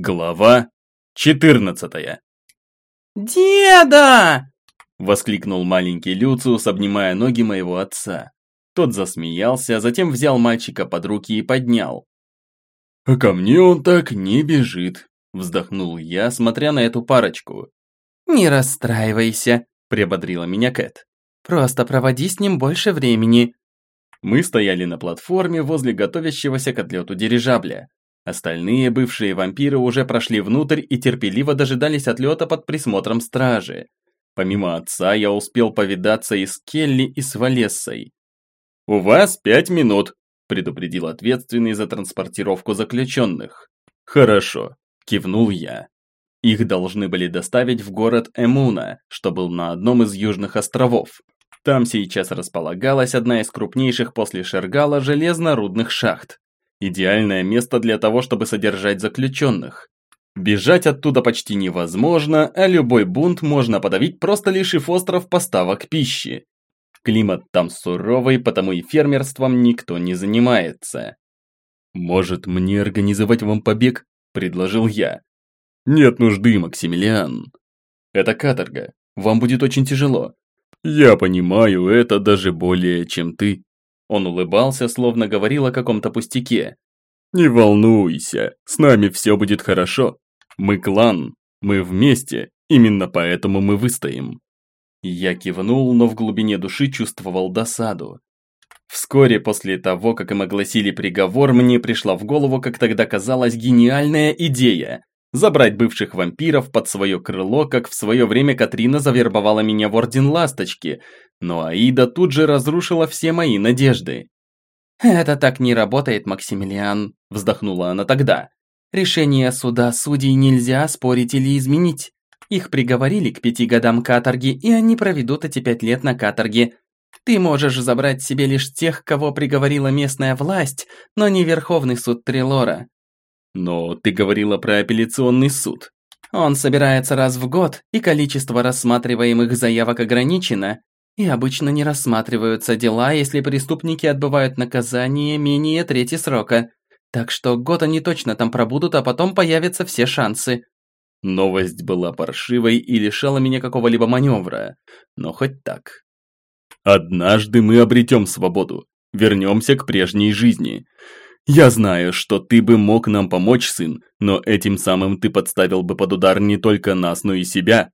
Глава 14 «Деда!» – воскликнул маленький Люциус, обнимая ноги моего отца. Тот засмеялся, а затем взял мальчика под руки и поднял. «А ко мне он так не бежит», – вздохнул я, смотря на эту парочку. «Не расстраивайся», – приободрила меня Кэт. «Просто проводи с ним больше времени». Мы стояли на платформе возле готовящегося к отлету дирижабля. Остальные бывшие вампиры уже прошли внутрь и терпеливо дожидались отлета под присмотром стражи. Помимо отца, я успел повидаться и с Келли, и с Валессой. «У вас пять минут», – предупредил ответственный за транспортировку заключенных. «Хорошо», – кивнул я. Их должны были доставить в город Эмуна, что был на одном из южных островов. Там сейчас располагалась одна из крупнейших после Шергала железно-рудных шахт. Идеальное место для того, чтобы содержать заключенных. Бежать оттуда почти невозможно, а любой бунт можно подавить, просто лишив остров поставок пищи. Климат там суровый, потому и фермерством никто не занимается. «Может, мне организовать вам побег?» – предложил я. «Нет нужды, Максимилиан. Это каторга. Вам будет очень тяжело. Я понимаю это даже более, чем ты. Он улыбался, словно говорил о каком-то пустяке. «Не волнуйся, с нами все будет хорошо. Мы клан, мы вместе, именно поэтому мы выстоим». Я кивнул, но в глубине души чувствовал досаду. Вскоре после того, как им огласили приговор, мне пришла в голову, как тогда казалось, гениальная идея забрать бывших вампиров под свое крыло, как в свое время Катрина завербовала меня в Орден Ласточки, но Аида тут же разрушила все мои надежды. «Это так не работает, Максимилиан», – вздохнула она тогда. «Решение суда судей нельзя спорить или изменить. Их приговорили к пяти годам каторги, и они проведут эти пять лет на каторге. Ты можешь забрать себе лишь тех, кого приговорила местная власть, но не Верховный суд Трилора. Но ты говорила про апелляционный суд. Он собирается раз в год, и количество рассматриваемых заявок ограничено, и обычно не рассматриваются дела, если преступники отбывают наказание менее трети срока. Так что год они точно там пробудут, а потом появятся все шансы. Новость была паршивой и лишала меня какого-либо маневра, но хоть так. Однажды мы обретем свободу, вернемся к прежней жизни. Я знаю, что ты бы мог нам помочь, сын, но этим самым ты подставил бы под удар не только нас, но и себя.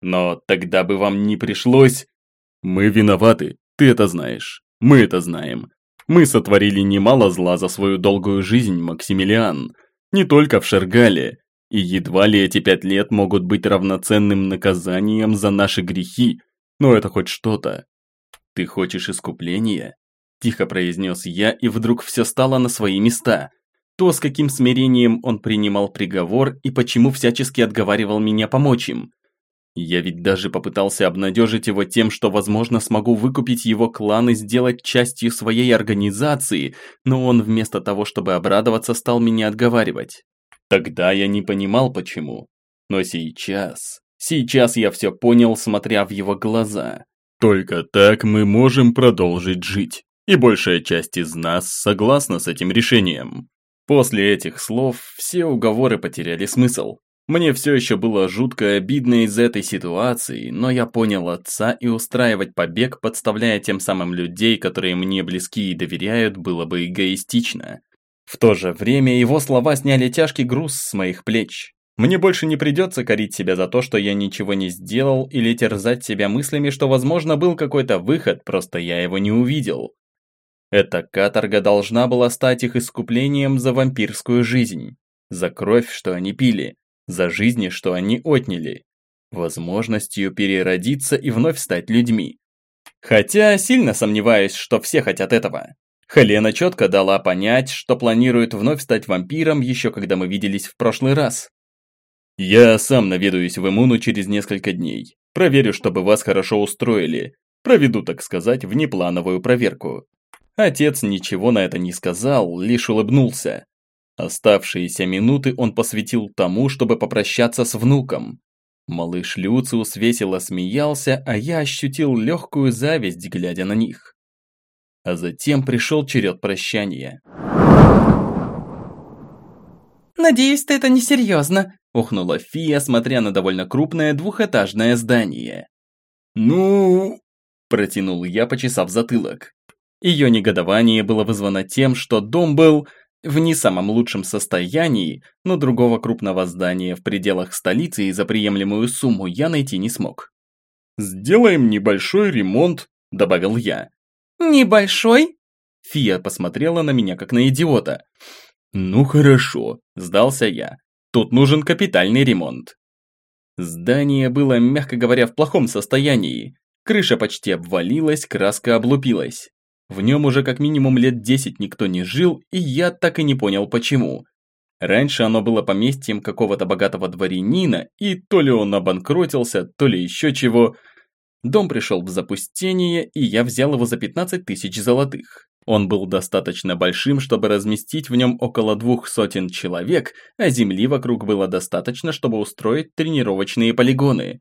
Но тогда бы вам не пришлось... Мы виноваты, ты это знаешь. Мы это знаем. Мы сотворили немало зла за свою долгую жизнь, Максимилиан. Не только в Шергале. И едва ли эти пять лет могут быть равноценным наказанием за наши грехи. Но это хоть что-то. Ты хочешь искупления? Тихо произнес я, и вдруг все стало на свои места. То, с каким смирением он принимал приговор, и почему всячески отговаривал меня помочь им. Я ведь даже попытался обнадежить его тем, что, возможно, смогу выкупить его клан и сделать частью своей организации, но он вместо того, чтобы обрадоваться, стал меня отговаривать. Тогда я не понимал, почему. Но сейчас... Сейчас я все понял, смотря в его глаза. Только так мы можем продолжить жить и большая часть из нас согласна с этим решением. После этих слов все уговоры потеряли смысл. Мне все еще было жутко обидно из этой ситуации, но я понял отца и устраивать побег, подставляя тем самым людей, которые мне близки и доверяют, было бы эгоистично. В то же время его слова сняли тяжкий груз с моих плеч. Мне больше не придется корить себя за то, что я ничего не сделал, или терзать себя мыслями, что, возможно, был какой-то выход, просто я его не увидел. Эта каторга должна была стать их искуплением за вампирскую жизнь, за кровь, что они пили, за жизни, что они отняли, возможностью переродиться и вновь стать людьми. Хотя сильно сомневаюсь, что все хотят этого. Хелена четко дала понять, что планирует вновь стать вампиром, еще когда мы виделись в прошлый раз. Я сам наведаюсь в Имуну через несколько дней. Проверю, чтобы вас хорошо устроили. Проведу, так сказать, внеплановую проверку. Отец ничего на это не сказал, лишь улыбнулся. Оставшиеся минуты он посвятил тому, чтобы попрощаться с внуком. Малыш Люциус весело смеялся, а я ощутил легкую зависть, глядя на них. А затем пришел черед прощания. «Надеюсь, ты это несерьезно», – ухнула Фия, смотря на довольно крупное двухэтажное здание. «Ну...» – протянул я, почесав затылок. Ее негодование было вызвано тем, что дом был в не самом лучшем состоянии, но другого крупного здания в пределах столицы и за приемлемую сумму я найти не смог. «Сделаем небольшой ремонт», – добавил я. «Небольшой?» Фия посмотрела на меня как на идиота. «Ну хорошо», – сдался я. «Тут нужен капитальный ремонт». Здание было, мягко говоря, в плохом состоянии. Крыша почти обвалилась, краска облупилась. В нем уже как минимум лет 10 никто не жил, и я так и не понял почему. Раньше оно было поместьем какого-то богатого дворянина, и то ли он обанкротился, то ли еще чего. Дом пришел в запустение, и я взял его за 15 тысяч золотых. Он был достаточно большим, чтобы разместить в нем около двух сотен человек, а земли вокруг было достаточно, чтобы устроить тренировочные полигоны.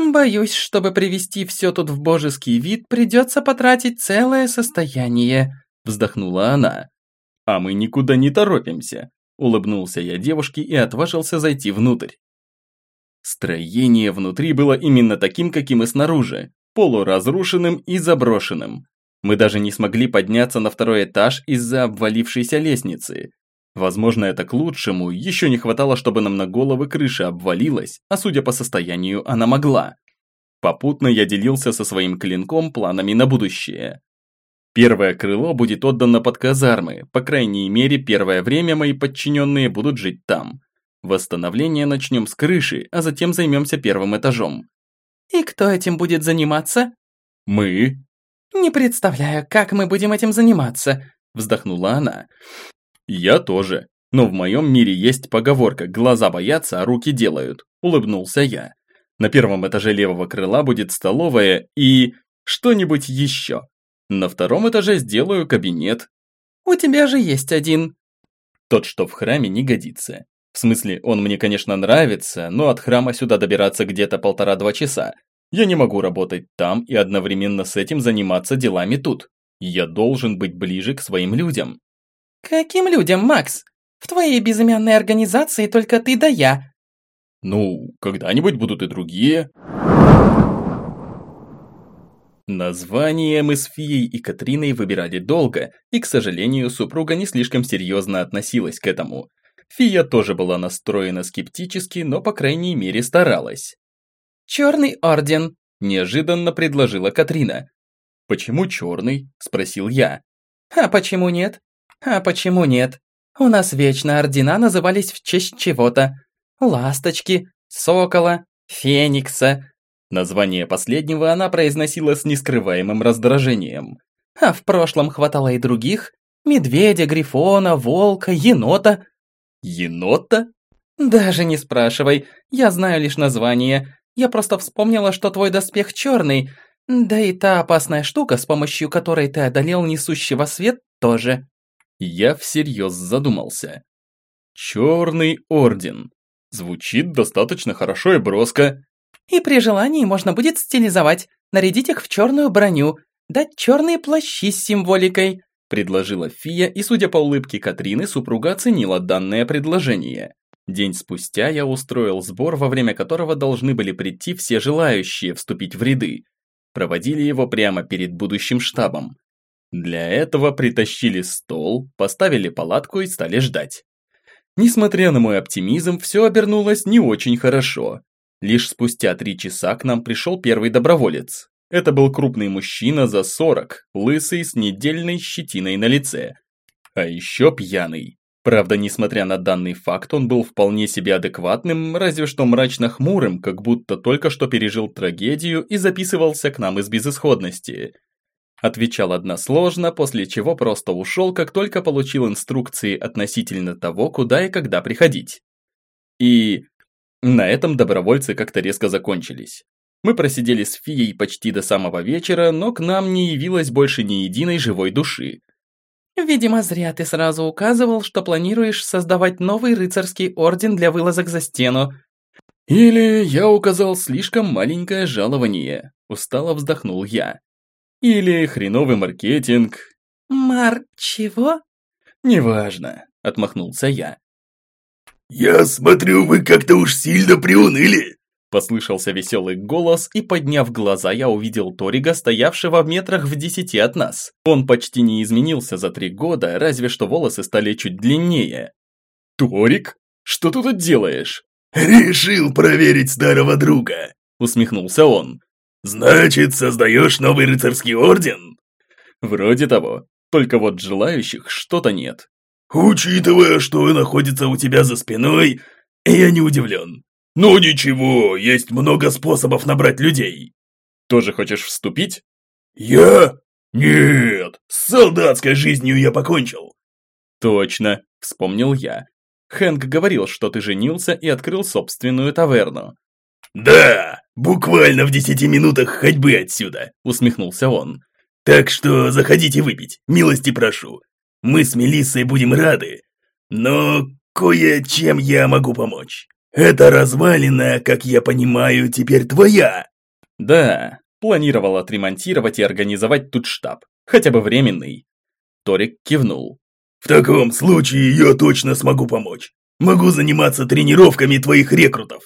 «Боюсь, чтобы привести все тут в божеский вид, придется потратить целое состояние», вздохнула она. «А мы никуда не торопимся», улыбнулся я девушке и отважился зайти внутрь. Строение внутри было именно таким, каким и снаружи, полуразрушенным и заброшенным. Мы даже не смогли подняться на второй этаж из-за обвалившейся лестницы. Возможно, это к лучшему, еще не хватало, чтобы нам на головы крыша обвалилась, а судя по состоянию, она могла. Попутно я делился со своим клинком планами на будущее. Первое крыло будет отдано под казармы, по крайней мере, первое время мои подчиненные будут жить там. Восстановление начнем с крыши, а затем займемся первым этажом. «И кто этим будет заниматься?» «Мы», «Не представляю, как мы будем этим заниматься», – вздохнула она. «Я тоже. Но в моем мире есть поговорка «глаза боятся, а руки делают», – улыбнулся я. На первом этаже левого крыла будет столовая и... что-нибудь еще. На втором этаже сделаю кабинет. У тебя же есть один. Тот, что в храме, не годится. В смысле, он мне, конечно, нравится, но от храма сюда добираться где-то полтора-два часа, я не могу работать там и одновременно с этим заниматься делами тут. Я должен быть ближе к своим людям. Каким людям, Макс? В твоей безымянной организации только ты да я. Ну, когда-нибудь будут и другие. Название мы с Фией и Катриной выбирали долго, и, к сожалению, супруга не слишком серьезно относилась к этому. Фия тоже была настроена скептически, но, по крайней мере, старалась. «Черный орден», – неожиданно предложила Катрина. «Почему черный?» – спросил я. «А почему нет? А почему нет? У нас вечно ордена назывались в честь чего-то. Ласточки, сокола, феникса». Название последнего она произносила с нескрываемым раздражением. А в прошлом хватало и других. Медведя, грифона, волка, енота. Енота? Даже не спрашивай, я знаю лишь название. Я просто вспомнила, что твой доспех черный, да и та опасная штука, с помощью которой ты одолел несущего свет, тоже». Я всерьез задумался. «Черный орден». Звучит достаточно хорошо и броско. И при желании можно будет стилизовать, нарядить их в черную броню, дать черные плащи с символикой», предложила Фия, и, судя по улыбке Катрины, супруга оценила данное предложение. День спустя я устроил сбор, во время которого должны были прийти все желающие вступить в ряды. Проводили его прямо перед будущим штабом. Для этого притащили стол, поставили палатку и стали ждать. Несмотря на мой оптимизм, все обернулось не очень хорошо. Лишь спустя три часа к нам пришел первый доброволец. Это был крупный мужчина за 40, лысый, с недельной щетиной на лице. А еще пьяный. Правда, несмотря на данный факт, он был вполне себе адекватным, разве что мрачно хмурым, как будто только что пережил трагедию и записывался к нам из безысходности. Отвечал односложно, после чего просто ушел, как только получил инструкции относительно того, куда и когда приходить. И на этом добровольцы как-то резко закончились. Мы просидели с Фией почти до самого вечера, но к нам не явилось больше ни единой живой души. Видимо, зря ты сразу указывал, что планируешь создавать новый рыцарский орден для вылазок за стену. Или я указал слишком маленькое жалование, устало вздохнул я. Или хреновый маркетинг. Мар... чего? Неважно, отмахнулся я. «Я смотрю, вы как-то уж сильно приуныли!» Послышался веселый голос, и подняв глаза, я увидел Торига, стоявшего в метрах в десяти от нас. Он почти не изменился за три года, разве что волосы стали чуть длиннее. «Торик? Что ты тут делаешь?» «Решил проверить старого друга», усмехнулся он. «Значит, создаешь новый рыцарский орден?» «Вроде того, только вот желающих что-то нет». «Учитывая, что находится у тебя за спиной, я не удивлен. «Ну ничего, есть много способов набрать людей». «Тоже хочешь вступить?» «Я? Нет, с солдатской жизнью я покончил». «Точно», — вспомнил я. Хэнк говорил, что ты женился и открыл собственную таверну. «Да, буквально в десяти минутах ходьбы отсюда», — усмехнулся он. «Так что заходите выпить, милости прошу. Мы с Мелиссой будем рады, но кое-чем я могу помочь». «Это развалина, как я понимаю, теперь твоя?» «Да, планировал отремонтировать и организовать тут штаб, хотя бы временный». Торик кивнул. «В таком случае я точно смогу помочь. Могу заниматься тренировками твоих рекрутов».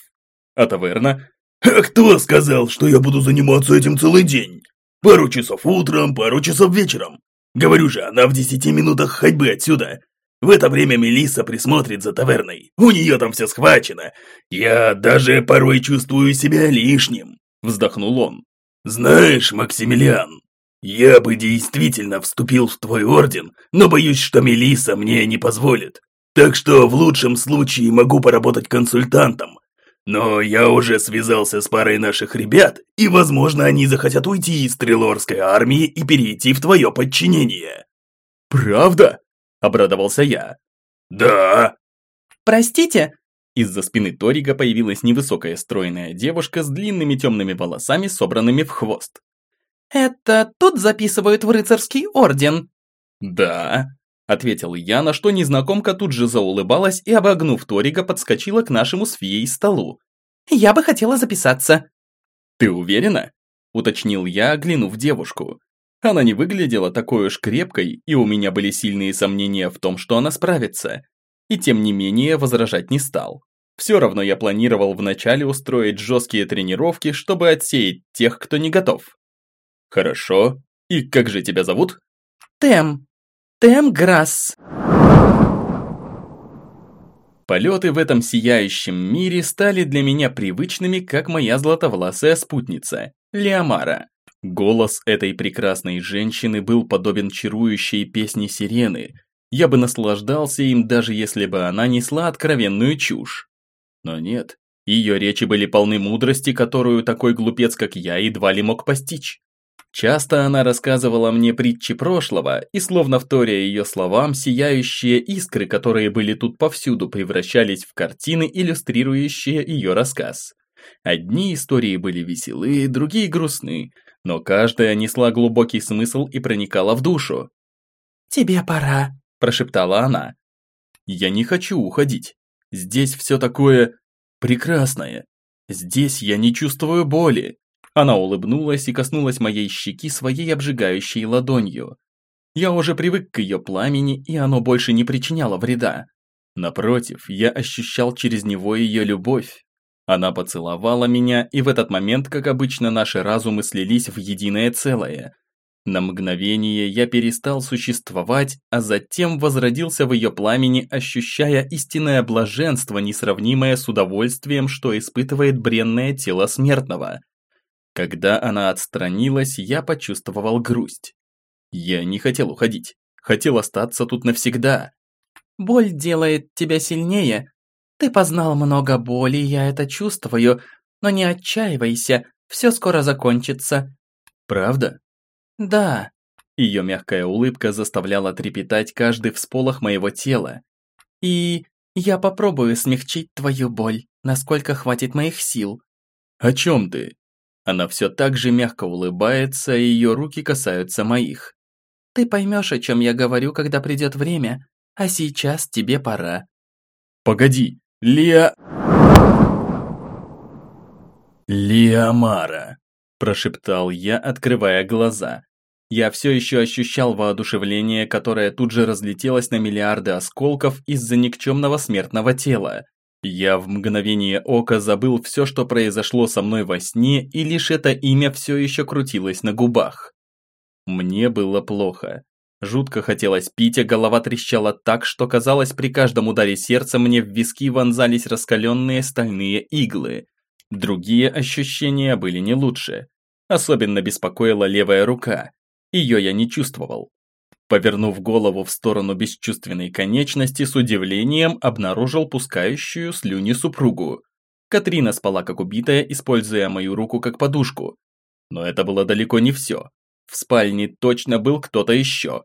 «А таверна?» «А кто сказал, что я буду заниматься этим целый день? Пару часов утром, пару часов вечером. Говорю же, она в десяти минутах ходьбы отсюда. В это время Мелисса присмотрит за таверной. У нее там все схвачено. Я даже порой чувствую себя лишним», – вздохнул он. «Знаешь, Максимилиан, я бы действительно вступил в твой орден, но боюсь, что Мелисса мне не позволит. Так что в лучшем случае могу поработать консультантом. Но я уже связался с парой наших ребят, и, возможно, они захотят уйти из Трилорской армии и перейти в твое подчинение». «Правда?» Обрадовался я. «Да!» «Простите?» Из-за спины Торига появилась невысокая стройная девушка с длинными темными волосами, собранными в хвост. «Это тут записывают в рыцарский орден?» «Да», — ответил я, на что незнакомка тут же заулыбалась и, обогнув Торига, подскочила к нашему с Фией столу. «Я бы хотела записаться». «Ты уверена?» — уточнил я, оглянув девушку. Она не выглядела такой уж крепкой, и у меня были сильные сомнения в том, что она справится. И тем не менее возражать не стал. Все равно я планировал вначале устроить жесткие тренировки, чтобы отсеять тех, кто не готов. Хорошо. И как же тебя зовут? Тем. Тем Грасс. Полеты в этом сияющем мире стали для меня привычными, как моя златовласая спутница, Леомара. Голос этой прекрасной женщины был подобен чарующей песне сирены. Я бы наслаждался им, даже если бы она несла откровенную чушь. Но нет, ее речи были полны мудрости, которую такой глупец, как я, едва ли мог постичь. Часто она рассказывала мне притчи прошлого, и словно вторя ее словам, сияющие искры, которые были тут повсюду, превращались в картины, иллюстрирующие ее рассказ. Одни истории были веселые, другие грустны, но каждая несла глубокий смысл и проникала в душу. «Тебе пора», – прошептала она. «Я не хочу уходить. Здесь все такое прекрасное. Здесь я не чувствую боли». Она улыбнулась и коснулась моей щеки своей обжигающей ладонью. Я уже привык к ее пламени, и оно больше не причиняло вреда. Напротив, я ощущал через него ее любовь. Она поцеловала меня, и в этот момент, как обычно, наши разумы слились в единое целое. На мгновение я перестал существовать, а затем возродился в ее пламени, ощущая истинное блаженство, несравнимое с удовольствием, что испытывает бренное тело смертного. Когда она отстранилась, я почувствовал грусть. Я не хотел уходить, хотел остаться тут навсегда. «Боль делает тебя сильнее», ты познал много боли, я это чувствую, но не отчаивайся, все скоро закончится». «Правда?» «Да». Ее мягкая улыбка заставляла трепетать каждый всполох моего тела. «И я попробую смягчить твою боль, насколько хватит моих сил». «О чем ты?» Она все так же мягко улыбается, и ее руки касаются моих. «Ты поймешь, о чем я говорю, когда придет время, а сейчас тебе пора». «Погоди, Лиа... «Лиамара», – прошептал я, открывая глаза. Я все еще ощущал воодушевление, которое тут же разлетелось на миллиарды осколков из-за никчемного смертного тела. Я в мгновение ока забыл все, что произошло со мной во сне, и лишь это имя все еще крутилось на губах. Мне было плохо. Жутко хотелось пить, а голова трещала так, что казалось, при каждом ударе сердца мне в виски вонзались раскаленные стальные иглы. Другие ощущения были не лучше. Особенно беспокоила левая рука. Ее я не чувствовал. Повернув голову в сторону бесчувственной конечности, с удивлением обнаружил пускающую слюни супругу. Катрина спала как убитая, используя мою руку как подушку. Но это было далеко не все. В спальне точно был кто-то еще.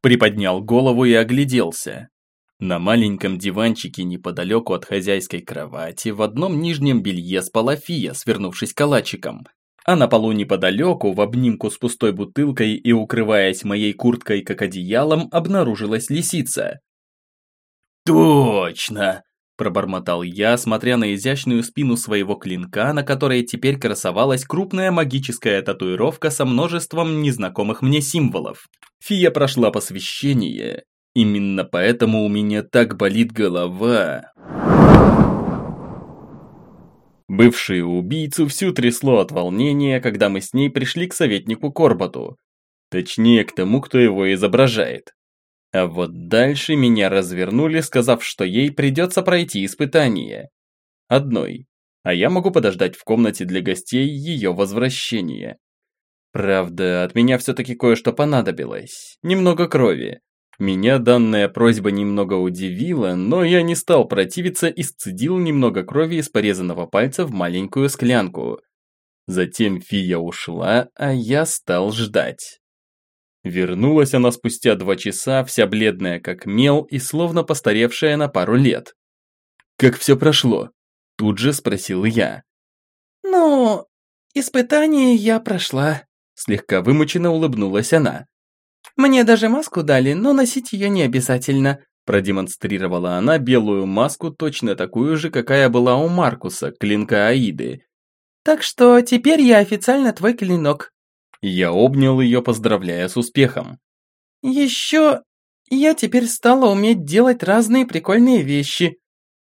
Приподнял голову и огляделся. На маленьком диванчике неподалеку от хозяйской кровати в одном нижнем белье спала Фия, свернувшись калачиком. А на полу неподалеку, в обнимку с пустой бутылкой и укрываясь моей курткой как одеялом, обнаружилась лисица. «Точно!» Пробормотал я, смотря на изящную спину своего клинка, на которой теперь красовалась крупная магическая татуировка со множеством незнакомых мне символов. Фия прошла посвящение. Именно поэтому у меня так болит голова. Бывшую убийцу всю трясло от волнения, когда мы с ней пришли к советнику Корбату. Точнее, к тому, кто его изображает. А вот дальше меня развернули, сказав, что ей придется пройти испытание. Одной. А я могу подождать в комнате для гостей ее возвращения. Правда, от меня все-таки кое-что понадобилось. Немного крови. Меня данная просьба немного удивила, но я не стал противиться и сцедил немного крови из порезанного пальца в маленькую склянку. Затем фия ушла, а я стал ждать. Вернулась она спустя два часа, вся бледная как мел и словно постаревшая на пару лет. «Как все прошло?» – тут же спросил я. «Ну, испытание я прошла», – слегка вымученно улыбнулась она. «Мне даже маску дали, но носить ее не обязательно», – продемонстрировала она белую маску, точно такую же, какая была у Маркуса, клинка Аиды. «Так что теперь я официально твой клинок». Я обнял ее, поздравляя с успехом. «Еще я теперь стала уметь делать разные прикольные вещи».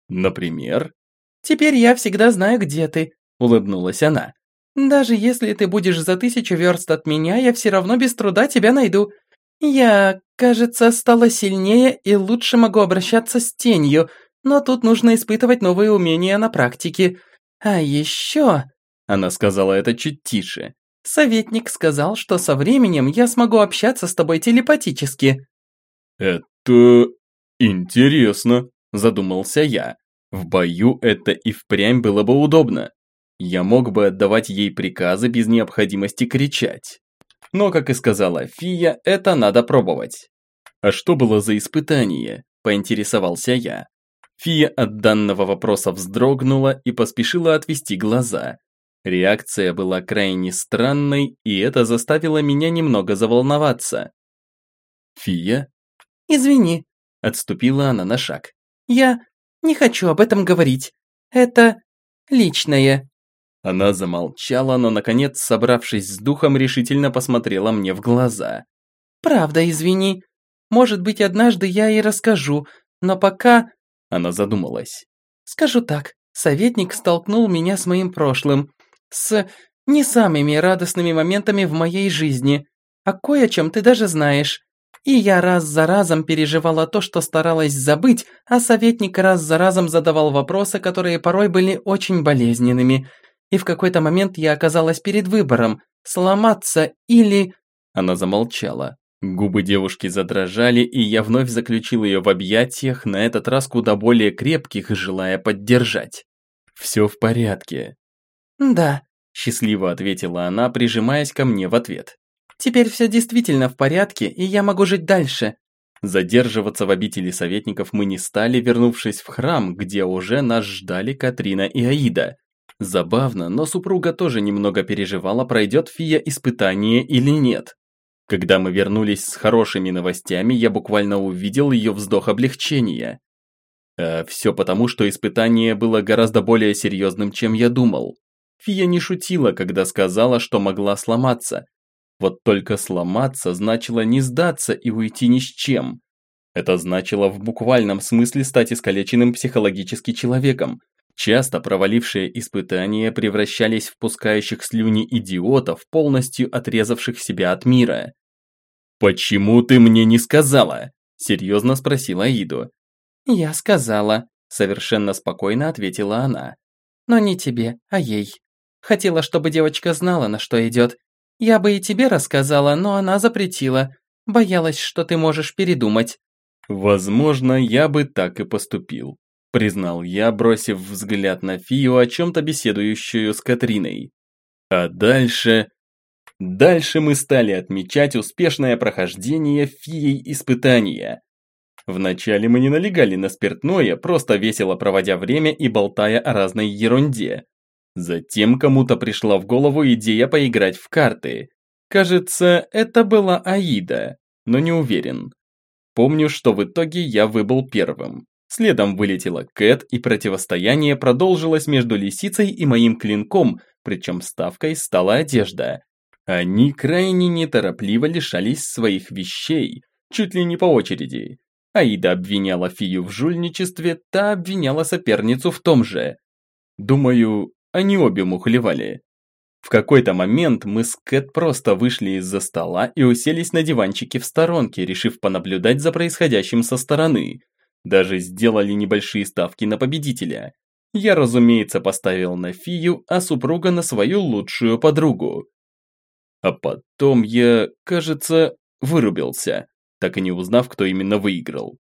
«Например?» «Теперь я всегда знаю, где ты», – улыбнулась она. «Даже если ты будешь за тысячу верст от меня, я все равно без труда тебя найду. Я, кажется, стала сильнее и лучше могу обращаться с тенью, но тут нужно испытывать новые умения на практике. А еще...» Она сказала это чуть тише. Советник сказал, что со временем я смогу общаться с тобой телепатически». «Это... интересно», – задумался я. В бою это и впрямь было бы удобно. Я мог бы отдавать ей приказы без необходимости кричать. Но, как и сказала Фия, это надо пробовать. «А что было за испытание?» – поинтересовался я. Фия от данного вопроса вздрогнула и поспешила отвести глаза. Реакция была крайне странной, и это заставило меня немного заволноваться. «Фия?» «Извини», – отступила она на шаг. «Я не хочу об этом говорить. Это личное». Она замолчала, но, наконец, собравшись с духом, решительно посмотрела мне в глаза. «Правда, извини. Может быть, однажды я и расскажу, но пока...» Она задумалась. «Скажу так, советник столкнул меня с моим прошлым с не самыми радостными моментами в моей жизни, а кое о чем ты даже знаешь. И я раз за разом переживала то, что старалась забыть, а советник раз за разом задавал вопросы, которые порой были очень болезненными. И в какой-то момент я оказалась перед выбором – сломаться или… Она замолчала. Губы девушки задрожали, и я вновь заключил ее в объятиях, на этот раз куда более крепких, желая поддержать. «Все в порядке. «Да», – счастливо ответила она, прижимаясь ко мне в ответ. «Теперь все действительно в порядке, и я могу жить дальше». Задерживаться в обители советников мы не стали, вернувшись в храм, где уже нас ждали Катрина и Аида. Забавно, но супруга тоже немного переживала, пройдет Фия испытание или нет. Когда мы вернулись с хорошими новостями, я буквально увидел ее вздох облегчения. А все потому, что испытание было гораздо более серьезным, чем я думал. Фия не шутила, когда сказала, что могла сломаться. Вот только сломаться значило не сдаться и уйти ни с чем. Это значило в буквальном смысле стать искалеченным психологически человеком. Часто провалившие испытания превращались в пускающих слюни идиотов, полностью отрезавших себя от мира. «Почему ты мне не сказала?» – серьезно спросила Аиду. «Я сказала», – совершенно спокойно ответила она. «Но не тебе, а ей. Хотела, чтобы девочка знала, на что идет. Я бы и тебе рассказала, но она запретила. Боялась, что ты можешь передумать». «Возможно, я бы так и поступил», – признал я, бросив взгляд на Фию, о чем-то беседующую с Катриной. А дальше... Дальше мы стали отмечать успешное прохождение Фией испытания. Вначале мы не налегали на спиртное, просто весело проводя время и болтая о разной ерунде. Затем кому-то пришла в голову идея поиграть в карты. Кажется, это была Аида, но не уверен. Помню, что в итоге я выбыл первым. Следом вылетела Кэт, и противостояние продолжилось между лисицей и моим клинком, причем ставкой стала одежда. Они крайне неторопливо лишались своих вещей, чуть ли не по очереди. Аида обвиняла Фию в жульничестве, та обвиняла соперницу в том же. Думаю, они обе мухлевали. В какой-то момент мы с Кэт просто вышли из-за стола и уселись на диванчике в сторонке, решив понаблюдать за происходящим со стороны. Даже сделали небольшие ставки на победителя. Я, разумеется, поставил на Фию, а супруга на свою лучшую подругу. А потом я, кажется, вырубился так и не узнав, кто именно выиграл.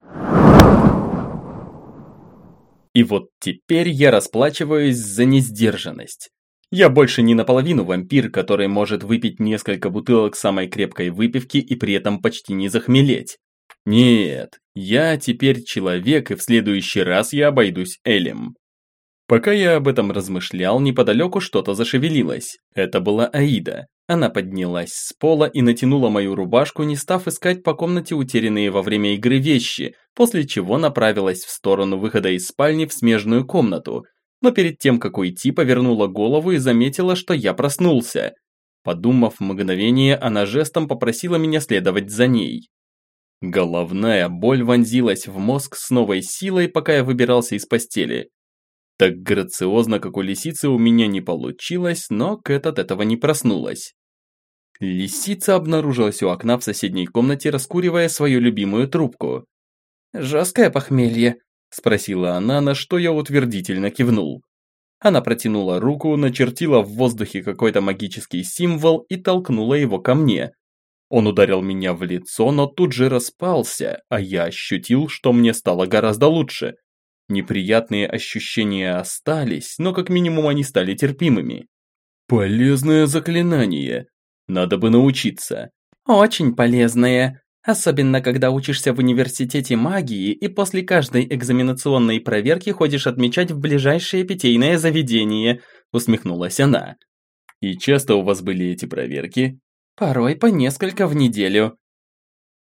И вот теперь я расплачиваюсь за несдержанность. Я больше не наполовину вампир, который может выпить несколько бутылок самой крепкой выпивки и при этом почти не захмелеть. Нет, я теперь человек, и в следующий раз я обойдусь Элем. Пока я об этом размышлял, неподалеку что-то зашевелилось. Это была Аида. Она поднялась с пола и натянула мою рубашку, не став искать по комнате утерянные во время игры вещи, после чего направилась в сторону выхода из спальни в смежную комнату. Но перед тем, как уйти, повернула голову и заметила, что я проснулся. Подумав мгновение, она жестом попросила меня следовать за ней. Головная боль вонзилась в мозг с новой силой, пока я выбирался из постели. Так грациозно, как у лисицы, у меня не получилось, но Кэт от этого не проснулась. Лисица обнаружилась у окна в соседней комнате, раскуривая свою любимую трубку. «Жесткое похмелье?» – спросила она, на что я утвердительно кивнул. Она протянула руку, начертила в воздухе какой-то магический символ и толкнула его ко мне. Он ударил меня в лицо, но тут же распался, а я ощутил, что мне стало гораздо лучше. Неприятные ощущения остались, но как минимум они стали терпимыми. Полезное заклинание. Надо бы научиться. Очень полезное. Особенно, когда учишься в университете магии и после каждой экзаменационной проверки ходишь отмечать в ближайшее питейное заведение, усмехнулась она. И часто у вас были эти проверки? Порой по несколько в неделю.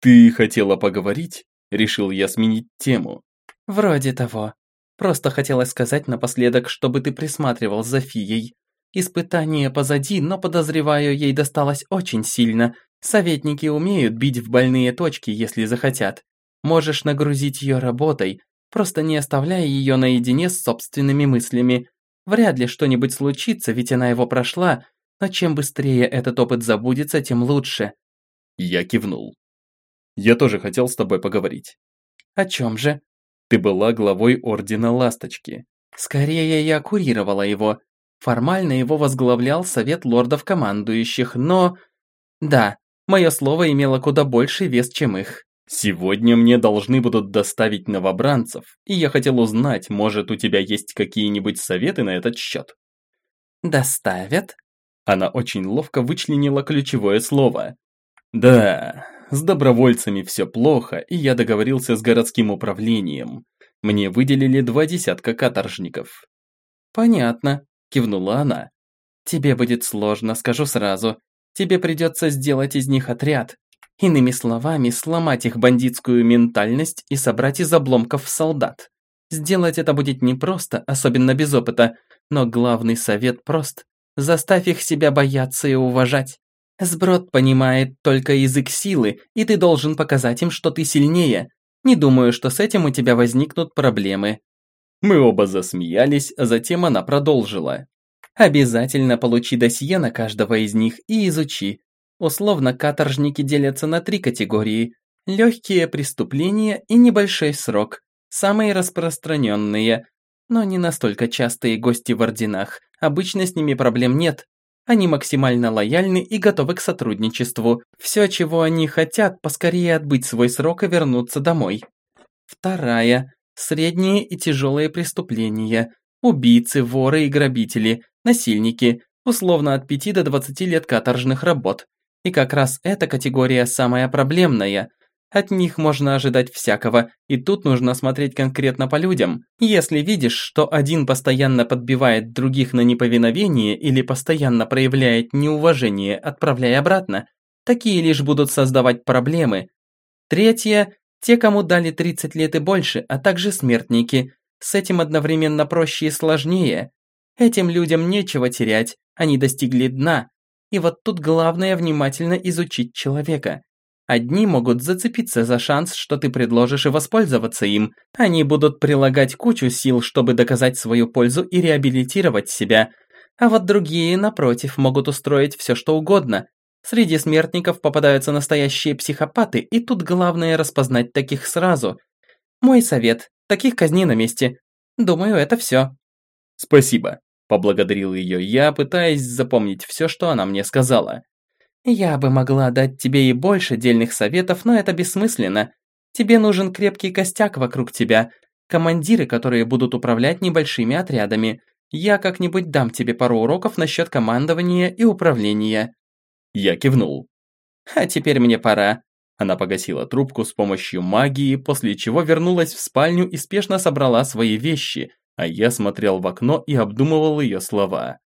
Ты хотела поговорить? Решил я сменить тему. «Вроде того. Просто хотелось сказать напоследок, чтобы ты присматривал за Фией. Испытание позади, но, подозреваю, ей досталось очень сильно. Советники умеют бить в больные точки, если захотят. Можешь нагрузить ее работой, просто не оставляя ее наедине с собственными мыслями. Вряд ли что-нибудь случится, ведь она его прошла, но чем быстрее этот опыт забудется, тем лучше». Я кивнул. «Я тоже хотел с тобой поговорить». «О чем же?» Ты была главой Ордена Ласточки. Скорее, я курировала его. Формально его возглавлял Совет Лордов-Командующих, но... Да, мое слово имело куда больший вес, чем их. Сегодня мне должны будут доставить новобранцев, и я хотел узнать, может, у тебя есть какие-нибудь советы на этот счет? Доставят? Она очень ловко вычленила ключевое слово. Да, с добровольцами все плохо, и я договорился с городским управлением. Мне выделили два десятка каторжников. «Понятно», – кивнула она. «Тебе будет сложно, скажу сразу. Тебе придется сделать из них отряд. Иными словами, сломать их бандитскую ментальность и собрать из обломков солдат. Сделать это будет непросто, особенно без опыта, но главный совет прост. Заставь их себя бояться и уважать. Сброд понимает только язык силы, и ты должен показать им, что ты сильнее. Не думаю, что с этим у тебя возникнут проблемы». Мы оба засмеялись, а затем она продолжила. «Обязательно получи досье на каждого из них и изучи. Условно, каторжники делятся на три категории. Легкие преступления и небольшой срок. Самые распространенные, но не настолько частые гости в орденах. Обычно с ними проблем нет. Они максимально лояльны и готовы к сотрудничеству. Все, чего они хотят, поскорее отбыть свой срок и вернуться домой. Вторая. Средние и тяжелые преступления. Убийцы, воры и грабители, насильники, условно от 5 до 20 лет каторжных работ. И как раз эта категория самая проблемная – от них можно ожидать всякого, и тут нужно смотреть конкретно по людям. Если видишь, что один постоянно подбивает других на неповиновение или постоянно проявляет неуважение, отправляй обратно. Такие лишь будут создавать проблемы. Третье – те, кому дали 30 лет и больше, а также смертники. С этим одновременно проще и сложнее. Этим людям нечего терять, они достигли дна. И вот тут главное внимательно изучить человека. Одни могут зацепиться за шанс, что ты предложишь и воспользоваться им. Они будут прилагать кучу сил, чтобы доказать свою пользу и реабилитировать себя. А вот другие, напротив, могут устроить все что угодно. Среди смертников попадаются настоящие психопаты, и тут главное распознать таких сразу. Мой совет – таких казни на месте. Думаю, это все. Спасибо. Поблагодарил ее я, пытаясь запомнить все, что она мне сказала. Я бы могла дать тебе и больше дельных советов, но это бессмысленно. Тебе нужен крепкий костяк вокруг тебя, командиры, которые будут управлять небольшими отрядами. Я как-нибудь дам тебе пару уроков насчет командования и управления». Я кивнул. «А теперь мне пора». Она погасила трубку с помощью магии, после чего вернулась в спальню и спешно собрала свои вещи, а я смотрел в окно и обдумывал ее слова.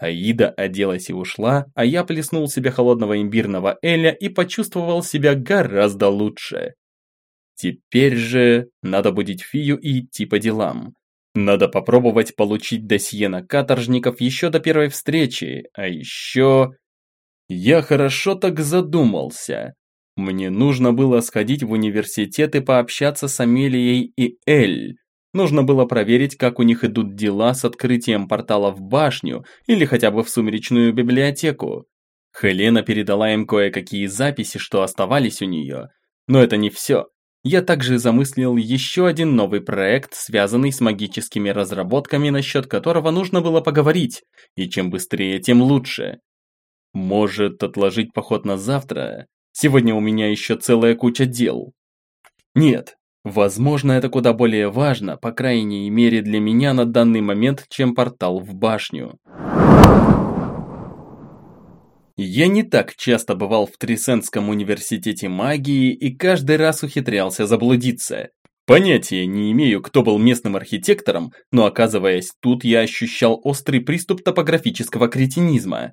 Аида оделась и ушла, а я плеснул себе холодного имбирного эля и почувствовал себя гораздо лучше. Теперь же надо будить Фию и идти по делам. Надо попробовать получить досье на каторжников еще до первой встречи, а еще... Я хорошо так задумался. Мне нужно было сходить в университет и пообщаться с Амелией и Эль, Нужно было проверить, как у них идут дела с открытием портала в башню или хотя бы в сумеречную библиотеку. Хелена передала им кое-какие записи, что оставались у нее. Но это не все. Я также замыслил еще один новый проект, связанный с магическими разработками, насчет которого нужно было поговорить, и чем быстрее, тем лучше. Может, отложить поход на завтра? Сегодня у меня еще целая куча дел. Нет, Возможно, это куда более важно, по крайней мере для меня на данный момент, чем портал в башню. Я не так часто бывал в Трисенском университете магии и каждый раз ухитрялся заблудиться. Понятия не имею, кто был местным архитектором, но оказываясь тут, я ощущал острый приступ топографического кретинизма.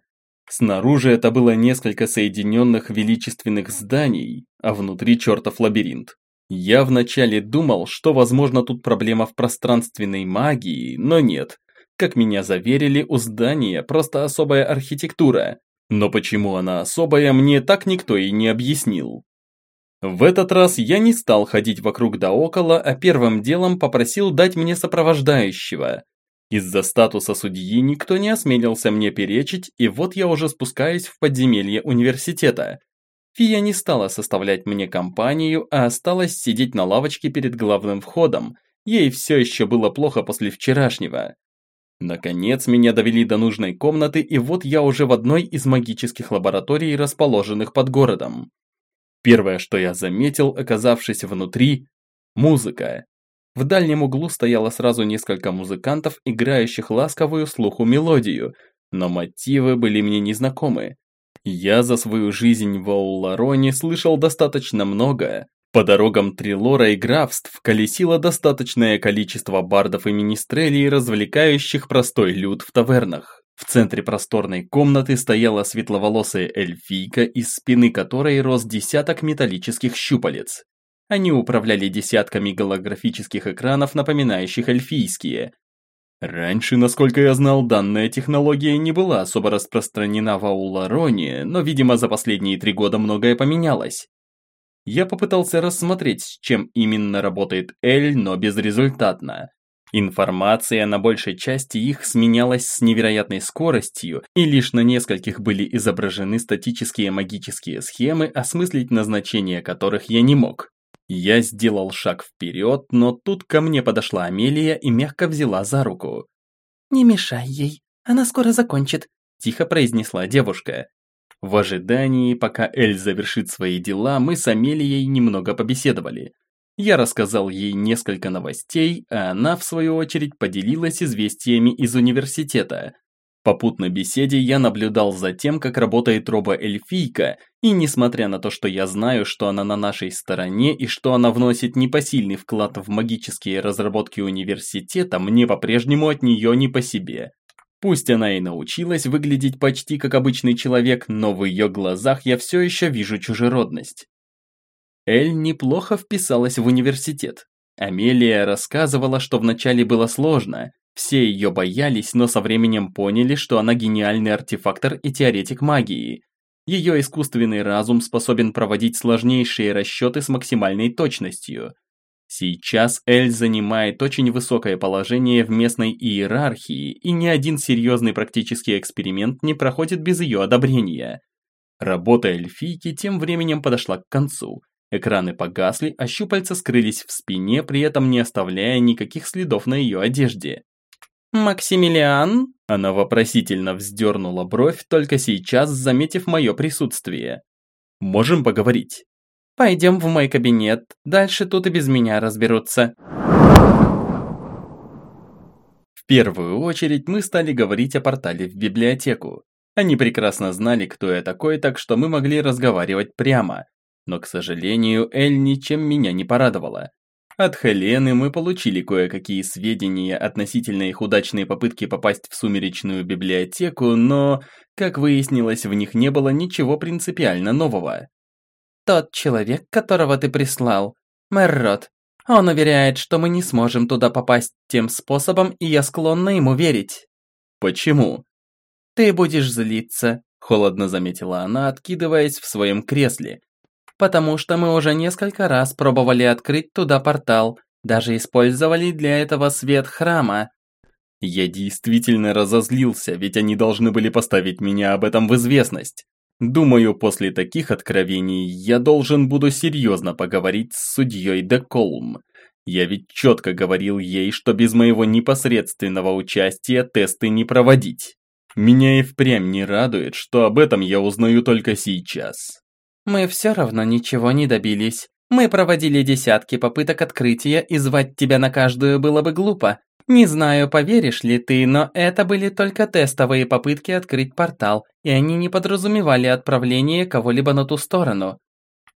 Снаружи это было несколько соединенных величественных зданий, а внутри чертов лабиринт. Я вначале думал, что возможно тут проблема в пространственной магии, но нет. Как меня заверили, у здания просто особая архитектура. Но почему она особая, мне так никто и не объяснил. В этот раз я не стал ходить вокруг да около, а первым делом попросил дать мне сопровождающего. Из-за статуса судьи никто не осмелился мне перечить, и вот я уже спускаюсь в подземелье университета. Фия не стала составлять мне компанию, а осталась сидеть на лавочке перед главным входом. Ей все еще было плохо после вчерашнего. Наконец меня довели до нужной комнаты, и вот я уже в одной из магических лабораторий, расположенных под городом. Первое, что я заметил, оказавшись внутри – музыка. В дальнем углу стояло сразу несколько музыкантов, играющих ласковую слуху мелодию, но мотивы были мне незнакомы. Я за свою жизнь в Аулароне слышал достаточно многое. По дорогам Трилора и графств колесило достаточное количество бардов и министрелей, развлекающих простой люд в тавернах. В центре просторной комнаты стояла светловолосая эльфийка, из спины которой рос десяток металлических щупалец. Они управляли десятками голографических экранов, напоминающих эльфийские, Раньше, насколько я знал, данная технология не была особо распространена в Аулароне, но, видимо, за последние три года многое поменялось. Я попытался рассмотреть, с чем именно работает Эль, но безрезультатно. Информация на большей части их сменялась с невероятной скоростью, и лишь на нескольких были изображены статические магические схемы, осмыслить назначение которых я не мог. Я сделал шаг вперед, но тут ко мне подошла Амелия и мягко взяла за руку. «Не мешай ей, она скоро закончит», – тихо произнесла девушка. В ожидании, пока Эль завершит свои дела, мы с Амелией немного побеседовали – я рассказал ей несколько новостей, а она, в свою очередь, поделилась известиями из университета. Попутно беседе я наблюдал за тем, как работает робо-эльфийка, и несмотря на то, что я знаю, что она на нашей стороне и что она вносит непосильный вклад в магические разработки университета, мне по-прежнему от нее не по себе. Пусть она и научилась выглядеть почти как обычный человек, но в ее глазах я все еще вижу чужеродность. Эль неплохо вписалась в университет. Амелия рассказывала, что вначале было сложно. Все ее боялись, но со временем поняли, что она гениальный артефактор и теоретик магии. Ее искусственный разум способен проводить сложнейшие расчеты с максимальной точностью. Сейчас Эль занимает очень высокое положение в местной иерархии, и ни один серьезный практический эксперимент не проходит без ее одобрения. Работа эльфийки тем временем подошла к концу. Экраны погасли, а щупальца скрылись в спине, при этом не оставляя никаких следов на ее одежде. «Максимилиан?» Она вопросительно вздернула бровь, только сейчас заметив мое присутствие. «Можем поговорить?» «Пойдем в мой кабинет, дальше тут и без меня разберутся». В первую очередь мы стали говорить о портале в библиотеку. Они прекрасно знали, кто я такой, так что мы могли разговаривать прямо. Но, к сожалению, Эль ничем меня не порадовала. От Хелены мы получили кое-какие сведения относительно их удачной попытки попасть в сумеречную библиотеку, но, как выяснилось, в них не было ничего принципиально нового. «Тот человек, которого ты прислал, Мэррот, он уверяет, что мы не сможем туда попасть тем способом, и я склонна ему верить». «Почему?» «Ты будешь злиться», – холодно заметила она, откидываясь в своем кресле, потому что мы уже несколько раз пробовали открыть туда портал, даже использовали для этого свет храма. Я действительно разозлился, ведь они должны были поставить меня об этом в известность. Думаю, после таких откровений я должен буду серьезно поговорить с судьей Деколм. Я ведь четко говорил ей, что без моего непосредственного участия тесты не проводить. Меня и впрямь не радует, что об этом я узнаю только сейчас. Мы все равно ничего не добились. Мы проводили десятки попыток открытия, и звать тебя на каждую было бы глупо. Не знаю, поверишь ли ты, но это были только тестовые попытки открыть портал, и они не подразумевали отправление кого-либо на ту сторону.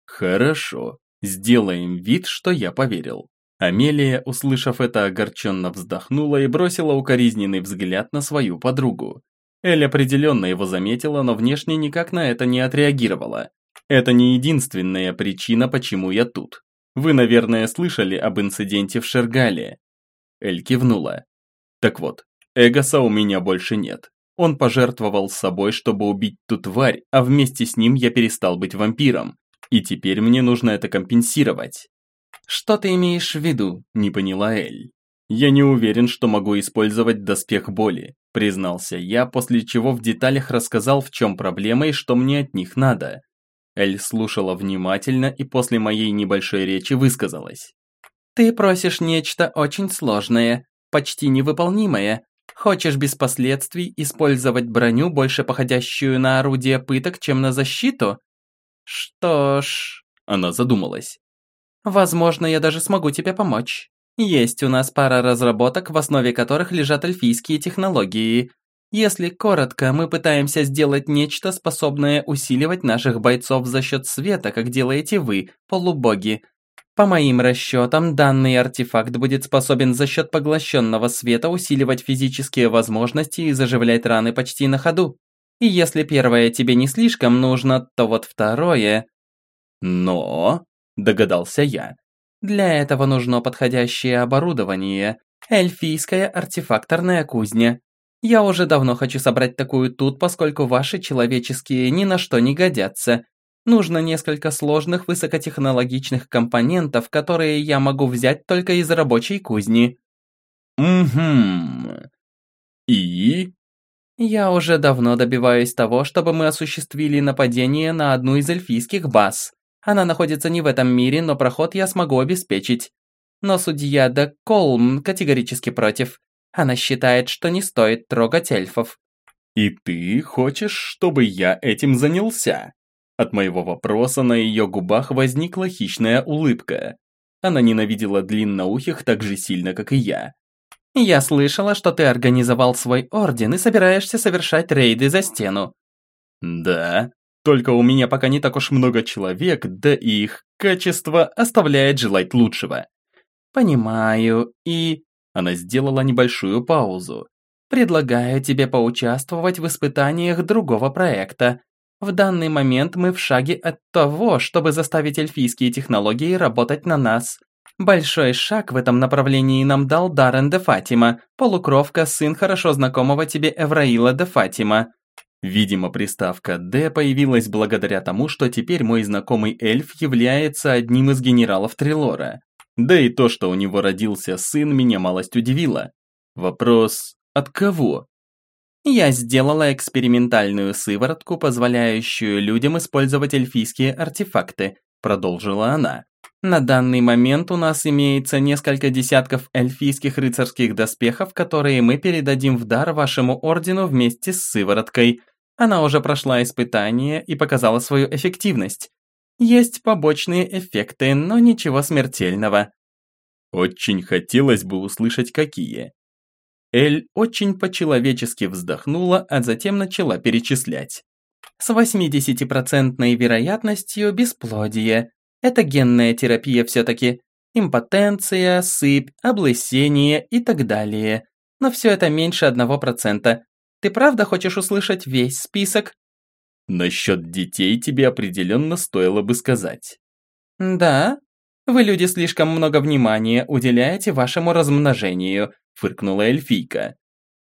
Хорошо, сделаем вид, что я поверил. Амелия, услышав это, огорченно вздохнула и бросила укоризненный взгляд на свою подругу. Эль определенно его заметила, но внешне никак на это не отреагировала. Это не единственная причина, почему я тут. Вы, наверное, слышали об инциденте в Шергале. Эль кивнула. Так вот, Эгоса у меня больше нет. Он пожертвовал собой, чтобы убить ту тварь, а вместе с ним я перестал быть вампиром. И теперь мне нужно это компенсировать. Что ты имеешь в виду? Не поняла Эль. Я не уверен, что могу использовать доспех боли, признался я, после чего в деталях рассказал, в чем проблема и что мне от них надо. Эль слушала внимательно и после моей небольшой речи высказалась. «Ты просишь нечто очень сложное, почти невыполнимое. Хочешь без последствий использовать броню, больше походящую на орудие пыток, чем на защиту? Что ж...» Она задумалась. «Возможно, я даже смогу тебе помочь. Есть у нас пара разработок, в основе которых лежат эльфийские технологии. Если коротко, мы пытаемся сделать нечто, способное усиливать наших бойцов за счет света, как делаете вы, полубоги. По моим расчетам, данный артефакт будет способен за счет поглощенного света усиливать физические возможности и заживлять раны почти на ходу. И если первое тебе не слишком нужно, то вот второе... Но... Догадался я. Для этого нужно подходящее оборудование. Эльфийская артефакторная кузня. Я уже давно хочу собрать такую тут, поскольку ваши человеческие ни на что не годятся. Нужно несколько сложных высокотехнологичных компонентов, которые я могу взять только из рабочей кузни. Угу. И? Я уже давно добиваюсь того, чтобы мы осуществили нападение на одну из эльфийских баз. Она находится не в этом мире, но проход я смогу обеспечить. Но судья Де Колм категорически против. Она считает, что не стоит трогать эльфов. И ты хочешь, чтобы я этим занялся? От моего вопроса на ее губах возникла хищная улыбка. Она ненавидела длинноухих так же сильно, как и я. «Я слышала, что ты организовал свой орден и собираешься совершать рейды за стену». «Да, только у меня пока не так уж много человек, да и их качество оставляет желать лучшего». «Понимаю, и...» Она сделала небольшую паузу. «Предлагаю тебе поучаствовать в испытаниях другого проекта. В данный момент мы в шаге от того, чтобы заставить эльфийские технологии работать на нас. Большой шаг в этом направлении нам дал Даррен де Фатима, полукровка, сын хорошо знакомого тебе Эвраила де Фатима. Видимо, приставка «Д» появилась благодаря тому, что теперь мой знакомый эльф является одним из генералов Трилора. Да и то, что у него родился сын, меня малость удивило. Вопрос «От кого?» Я сделала экспериментальную сыворотку, позволяющую людям использовать эльфийские артефакты, продолжила она. На данный момент у нас имеется несколько десятков эльфийских рыцарских доспехов, которые мы передадим в дар вашему ордену вместе с сывороткой. Она уже прошла испытание и показала свою эффективность. Есть побочные эффекты, но ничего смертельного. Очень хотелось бы услышать, какие. Эль очень по-человечески вздохнула, а затем начала перечислять. С 80% вероятностью бесплодие, это генная терапия все-таки. Импотенция, сыпь, облысение и так далее. Но все это меньше одного процента. Ты правда хочешь услышать весь список? Насчет детей тебе определенно стоило бы сказать. Да? Вы, люди, слишком много внимания уделяете вашему размножению, фыркнула эльфийка.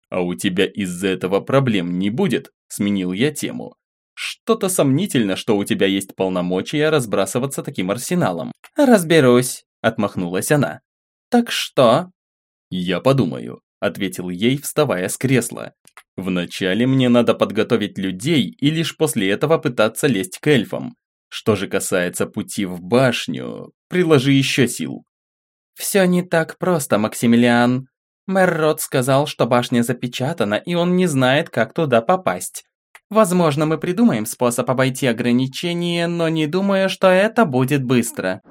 А у тебя из-за этого проблем не будет? Сменил я тему. Что-то сомнительно, что у тебя есть полномочия разбрасываться таким арсеналом. Разберусь, отмахнулась она. Так что? Я подумаю, ответил ей, вставая с кресла. Вначале мне надо подготовить людей и лишь после этого пытаться лезть к эльфам. Что же касается пути в башню, приложи еще сил. Все не так просто, Максимилиан. Мэр Рот сказал, что башня запечатана, и он не знает, как туда попасть. Возможно, мы придумаем способ обойти ограничения, но не думаю, что это будет быстро.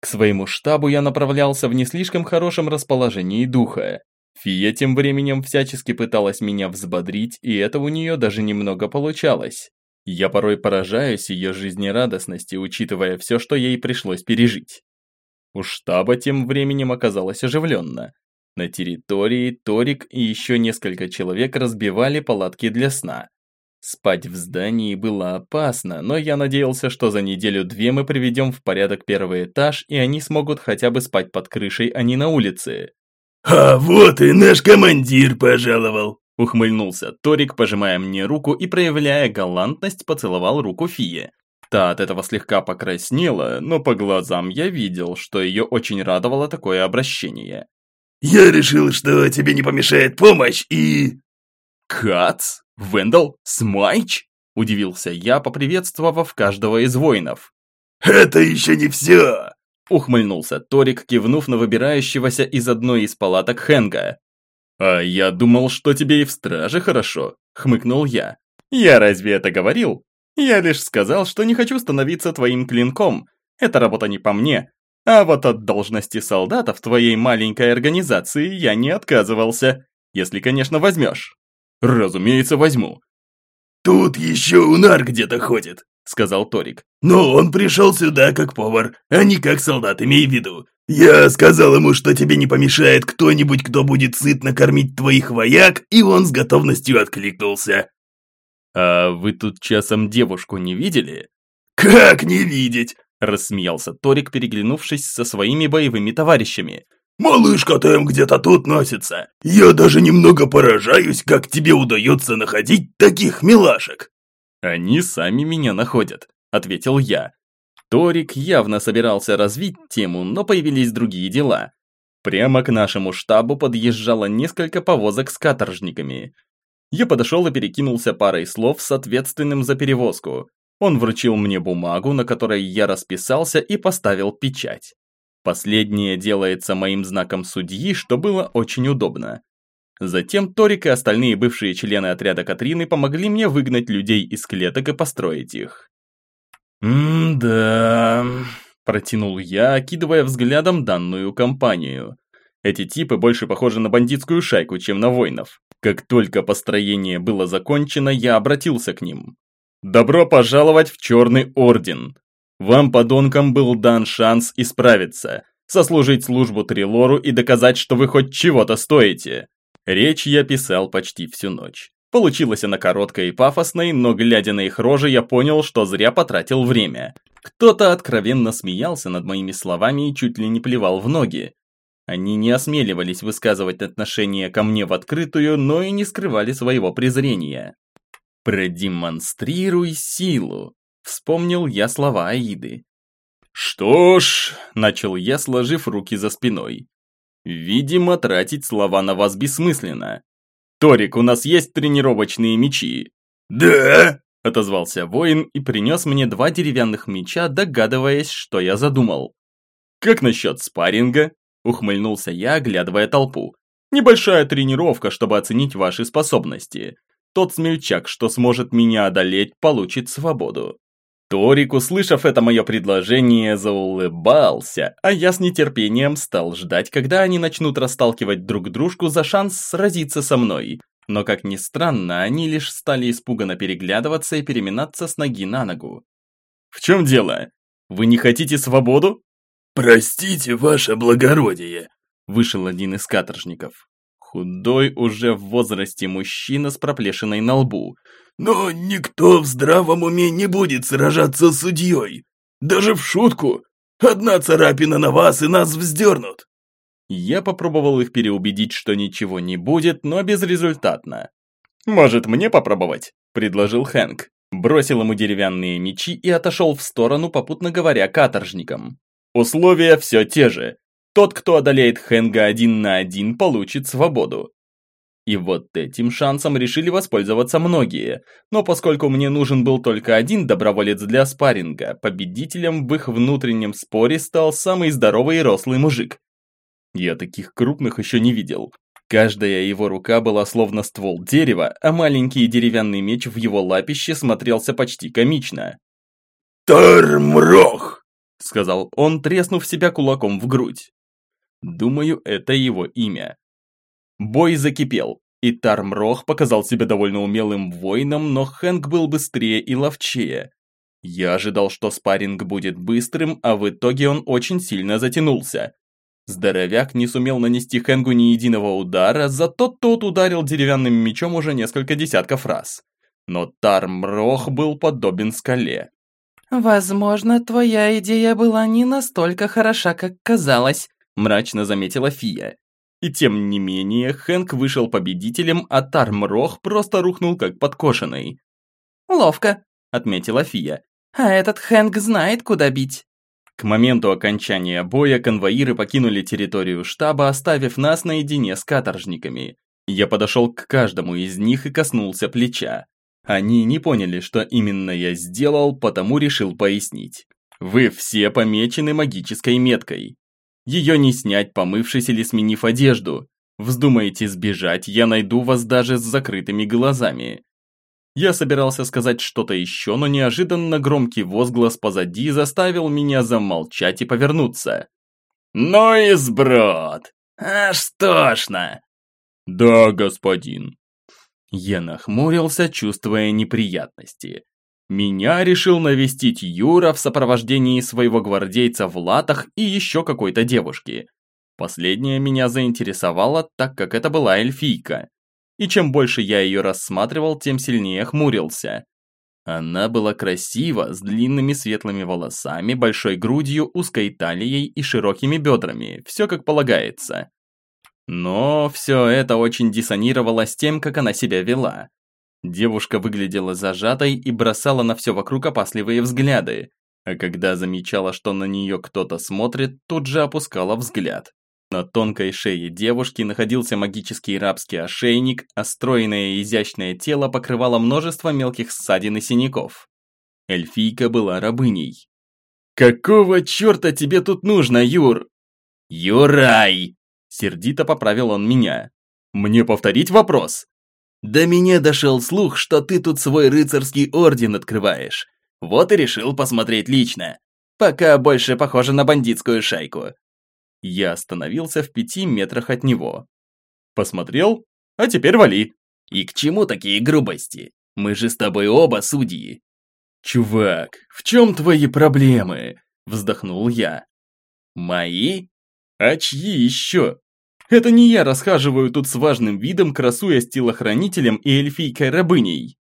К своему штабу я направлялся в не слишком хорошем расположении духа. Фия тем временем всячески пыталась меня взбодрить, и это у нее даже немного получалось. Я порой поражаюсь ее жизнерадостности, учитывая все, что ей пришлось пережить. У штаба тем временем оказалось оживленно. На территории Торик и еще несколько человек разбивали палатки для сна. Спать в здании было опасно, но я надеялся, что за неделю-две мы приведем в порядок первый этаж, и они смогут хотя бы спать под крышей, а не на улице. «А вот и наш командир пожаловал!» Ухмыльнулся Торик, пожимая мне руку и, проявляя галантность, поцеловал руку Фие. Та от этого слегка покраснела, но по глазам я видел, что ее очень радовало такое обращение. Я решил, что тебе не помешает помощь и...» «Кац? Вендел? Смайч?» – удивился я, поприветствовав каждого из воинов. «Это еще не все!» – ухмыльнулся Торик, кивнув на выбирающегося из одной из палаток Хенга. «А я думал, что тебе и в страже хорошо», – хмыкнул я. «Я разве это говорил? Я лишь сказал, что не хочу становиться твоим клинком. Эта работа не по мне, а вот от должности солдата в твоей маленькой организации я не отказывался. Если, конечно, возьмешь. Разумеется, возьму. Тут еще Унар где-то ходит, сказал Торик. Но он пришел сюда как повар, а не как солдат, имей в виду. Я сказал ему, что тебе не помешает кто-нибудь, кто будет сытно кормить твоих вояк, и он с готовностью откликнулся. А вы тут часом девушку не видели? Как не видеть? Рассмеялся Торик, переглянувшись со своими боевыми товарищами. «Малышка Тэм где-то тут носится. Я даже немного поражаюсь, как тебе удается находить таких милашек». «Они сами меня находят», – ответил я. Торик явно собирался развить тему, но появились другие дела. Прямо к нашему штабу подъезжало несколько повозок с каторжниками. Я подошел и перекинулся парой слов с ответственным за перевозку. Он вручил мне бумагу, на которой я расписался и поставил печать. Последнее делается моим знаком судьи, что было очень удобно. Затем Торик и остальные бывшие члены отряда Катрины помогли мне выгнать людей из клеток и построить их. «М-да...» – протянул я, окидывая взглядом данную компанию. Эти типы больше похожи на бандитскую шайку, чем на воинов. Как только построение было закончено, я обратился к ним. «Добро пожаловать в Черный Орден! Вам, подонкам, был дан шанс исправиться, сослужить службу Трилору и доказать, что вы хоть чего-то стоите. Речь я писал почти всю ночь. Получилась она короткой и пафосной, но глядя на их рожи, я понял, что зря потратил время. Кто-то откровенно смеялся над моими словами и чуть ли не плевал в ноги. Они не осмеливались высказывать отношение ко мне в открытую, но и не скрывали своего презрения. «Продемонстрируй силу», — вспомнил я слова Аиды. «Что ж», — начал я, сложив руки за спиной. Видимо, тратить слова на вас бессмысленно. Торик, у нас есть тренировочные мечи? Да, отозвался воин и принес мне два деревянных меча, догадываясь, что я задумал. Как насчет спарринга? Ухмыльнулся я, оглядывая толпу. Небольшая тренировка, чтобы оценить ваши способности. Тот смельчак, что сможет меня одолеть, получит свободу. Торик, услышав это мое предложение, заулыбался, а я с нетерпением стал ждать, когда они начнут расталкивать друг дружку за шанс сразиться со мной. Но, как ни странно, они лишь стали испуганно переглядываться и переминаться с ноги на ногу. «В чем дело? Вы не хотите свободу?» «Простите, ваше благородие», – вышел один из каторжников. Худой уже в возрасте мужчина с проплешиной на лбу – но никто в здравом уме не будет сражаться с судьей. Даже в шутку. Одна царапина на вас и нас вздернут. Я попробовал их переубедить, что ничего не будет, но безрезультатно. «Может, мне попробовать?» – предложил Хэнк. Бросил ему деревянные мечи и отошел в сторону, попутно говоря каторжникам. Условия все те же. Тот, кто одолеет Хэнга один на один, получит свободу. И вот этим шансом решили воспользоваться многие, но поскольку мне нужен был только один доброволец для спарринга, победителем в их внутреннем споре стал самый здоровый и рослый мужик. Я таких крупных еще не видел. Каждая его рука была словно ствол дерева, а маленький деревянный меч в его лапище смотрелся почти комично. «Тармрох!» — сказал он, треснув себя кулаком в грудь. Думаю, это его имя. Бой закипел, и Тармрох показал себя довольно умелым воином, но Хэнк был быстрее и ловчее. Я ожидал, что спарринг будет быстрым, а в итоге он очень сильно затянулся. Здоровяк не сумел нанести Хэнгу ни единого удара, зато тот ударил деревянным мечом уже несколько десятков раз. Но Тармрох был подобен скале. «Возможно, твоя идея была не настолько хороша, как казалось», мрачно заметила Фия. И тем не менее, Хэнк вышел победителем, а Тармрох просто рухнул как подкошенный. «Ловко», — отметила Фия. «А этот Хэнк знает, куда бить». К моменту окончания боя конвоиры покинули территорию штаба, оставив нас наедине с каторжниками. Я подошел к каждому из них и коснулся плеча. Они не поняли, что именно я сделал, потому решил пояснить. Вы все помечены магической меткой. Ее не снять, помывшись или сменив одежду. Вздумаете сбежать, я найду вас даже с закрытыми глазами. Я собирался сказать что-то еще, но неожиданно громкий возглас позади заставил меня замолчать и повернуться. «Ну и сброд! Аж тошно!» «Да, господин». Я нахмурился, чувствуя неприятности. Меня решил навестить Юра в сопровождении своего гвардейца в латах и еще какой-то девушки. Последняя меня заинтересовала, так как это была эльфийка. И чем больше я ее рассматривал, тем сильнее хмурился. Она была красива, с длинными светлыми волосами, большой грудью, узкой талией и широкими бедрами, все как полагается. Но все это очень диссонировало с тем, как она себя вела. Девушка выглядела зажатой и бросала на все вокруг опасливые взгляды, а когда замечала, что на нее кто-то смотрит, тут же опускала взгляд. На тонкой шее девушки находился магический рабский ошейник, а стройное изящное тело покрывало множество мелких ссадин и синяков. Эльфийка была рабыней. «Какого черта тебе тут нужно, Юр?» «Юрай!» Сердито поправил он меня. «Мне повторить вопрос?» «До меня дошел слух, что ты тут свой рыцарский орден открываешь. Вот и решил посмотреть лично. Пока больше похоже на бандитскую шайку». Я остановился в пяти метрах от него. Посмотрел, а теперь вали. И к чему такие грубости? Мы же с тобой оба судьи. Чувак, в чем твои проблемы? Вздохнул я. Мои? А чьи еще? Это не я расхаживаю тут с важным видом, красуясь телохранителем и эльфийкой-рабыней.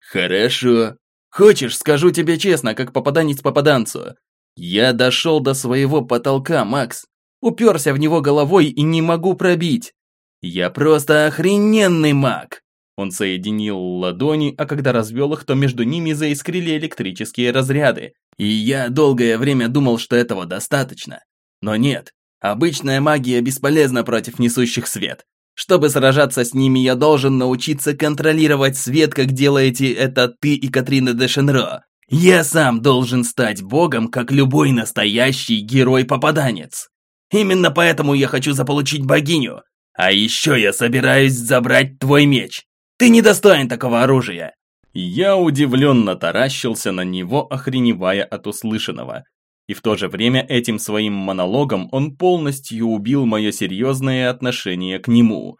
Хорошо. Хочешь, скажу тебе честно, как попаданец попаданцу. Я дошел до своего потолка, Макс. Уперся в него головой и не могу пробить. Я просто охрененный маг. Он соединил ладони, а когда развел их, то между ними заискрили электрические разряды. И я долгое время думал, что этого достаточно. Но нет, обычная магия бесполезна против несущих свет. Чтобы сражаться с ними, я должен научиться контролировать свет, как делаете это ты и Катрина де Шенро. Я сам должен стать богом, как любой настоящий герой-попаданец. Именно поэтому я хочу заполучить богиню. А еще я собираюсь забрать твой меч. Ты недостоин такого оружия. Я удивленно таращился на него, охреневая от услышанного. И в то же время этим своим монологом он полностью убил мое серьезное отношение к нему.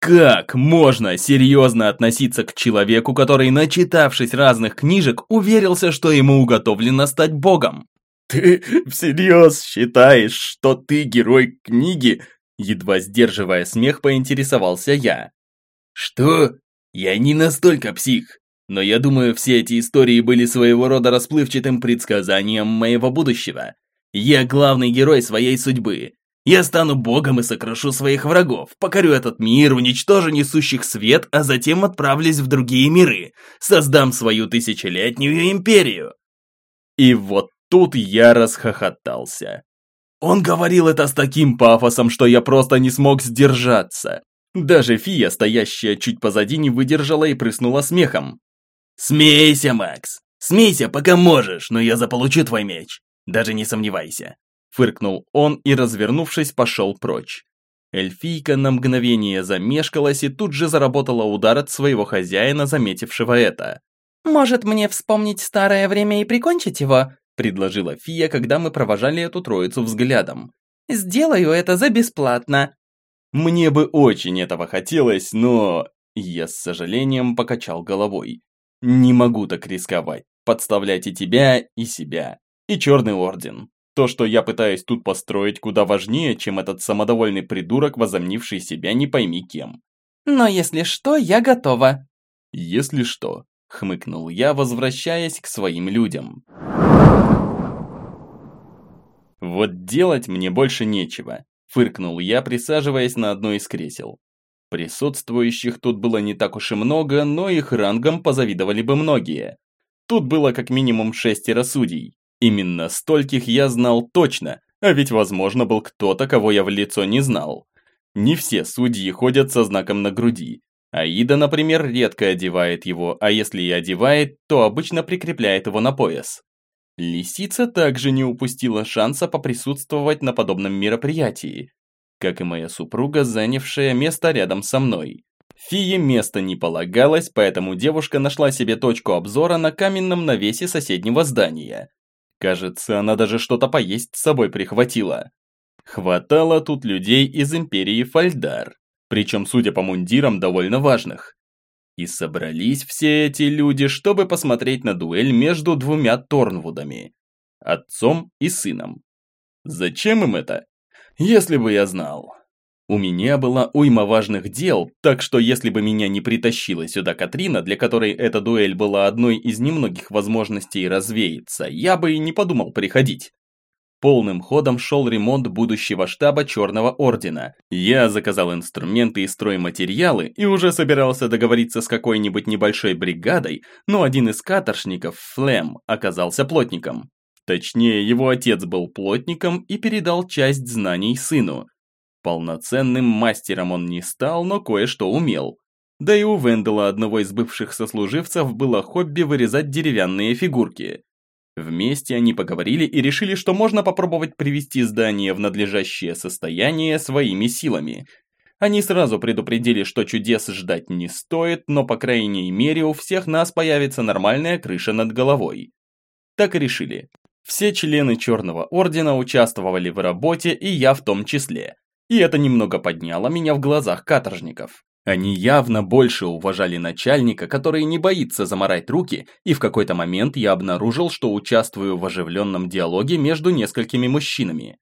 Как можно серьезно относиться к человеку, который, начитавшись разных книжек, уверился, что ему уготовлено стать богом? «Ты всерьез считаешь, что ты герой книги?» Едва сдерживая смех, поинтересовался я. «Что? Я не настолько псих. Но я думаю, все эти истории были своего рода расплывчатым предсказанием моего будущего. Я главный герой своей судьбы. Я стану богом и сокрушу своих врагов, покорю этот мир, уничтожу несущих свет, а затем отправлюсь в другие миры, создам свою тысячелетнюю империю. И вот тут я расхохотался. Он говорил это с таким пафосом, что я просто не смог сдержаться. Даже Фия, стоящая чуть позади, не выдержала и прыснула смехом. «Смейся, Макс! Смейся, пока можешь, но я заполучу твой меч. Даже не сомневайся!» Фыркнул он и, развернувшись, пошел прочь. Эльфийка на мгновение замешкалась и тут же заработала удар от своего хозяина, заметившего это. «Может, мне вспомнить старое время и прикончить его?» предложила Фия, когда мы провожали эту троицу взглядом. «Сделаю это за бесплатно». Мне бы очень этого хотелось, но... Я с сожалением покачал головой. Не могу так рисковать. Подставлять и тебя, и себя. И Черный Орден. То, что я пытаюсь тут построить, куда важнее, чем этот самодовольный придурок, возомнивший себя не пойми кем. Но если что, я готова. Если что, хмыкнул я, возвращаясь к своим людям. Вот делать мне больше нечего. Фыркнул я, присаживаясь на одно из кресел. Присутствующих тут было не так уж и много, но их рангом позавидовали бы многие. Тут было как минимум шестеро судей. Именно стольких я знал точно, а ведь возможно был кто-то, кого я в лицо не знал. Не все судьи ходят со знаком на груди. Аида, например, редко одевает его, а если и одевает, то обычно прикрепляет его на пояс. Лисица также не упустила шанса поприсутствовать на подобном мероприятии, как и моя супруга, занявшая место рядом со мной. Фие места не полагалось, поэтому девушка нашла себе точку обзора на каменном навесе соседнего здания. Кажется, она даже что-то поесть с собой прихватила. Хватало тут людей из Империи Фальдар, причем, судя по мундирам, довольно важных. И собрались все эти люди, чтобы посмотреть на дуэль между двумя Торнвудами. Отцом и сыном. Зачем им это? Если бы я знал. У меня была уйма важных дел, так что если бы меня не притащила сюда Катрина, для которой эта дуэль была одной из немногих возможностей развеяться, я бы и не подумал приходить. полным ходом шел ремонт будущего штаба Черного Ордена. Я заказал инструменты и стройматериалы и уже собирался договориться с какой-нибудь небольшой бригадой, но один из каторшников, Флем, оказался плотником. Точнее, его отец был плотником и передал часть знаний сыну. Полноценным мастером он не стал, но кое-что умел. Да и у Вендела, одного из бывших сослуживцев, было хобби вырезать деревянные фигурки. Вместе они поговорили и решили, что можно попробовать привести здание в надлежащее состояние своими силами. Они сразу предупредили, что чудес ждать не стоит, но по крайней мере у всех нас появится нормальная крыша над головой. Так и решили. Все члены Черного Ордена участвовали в работе, и я в том числе. И это немного подняло меня в глазах каторжников. Они явно больше уважали начальника, который не боится заморать руки, и в какой-то момент я обнаружил, что участвую в оживленном диалоге между несколькими мужчинами.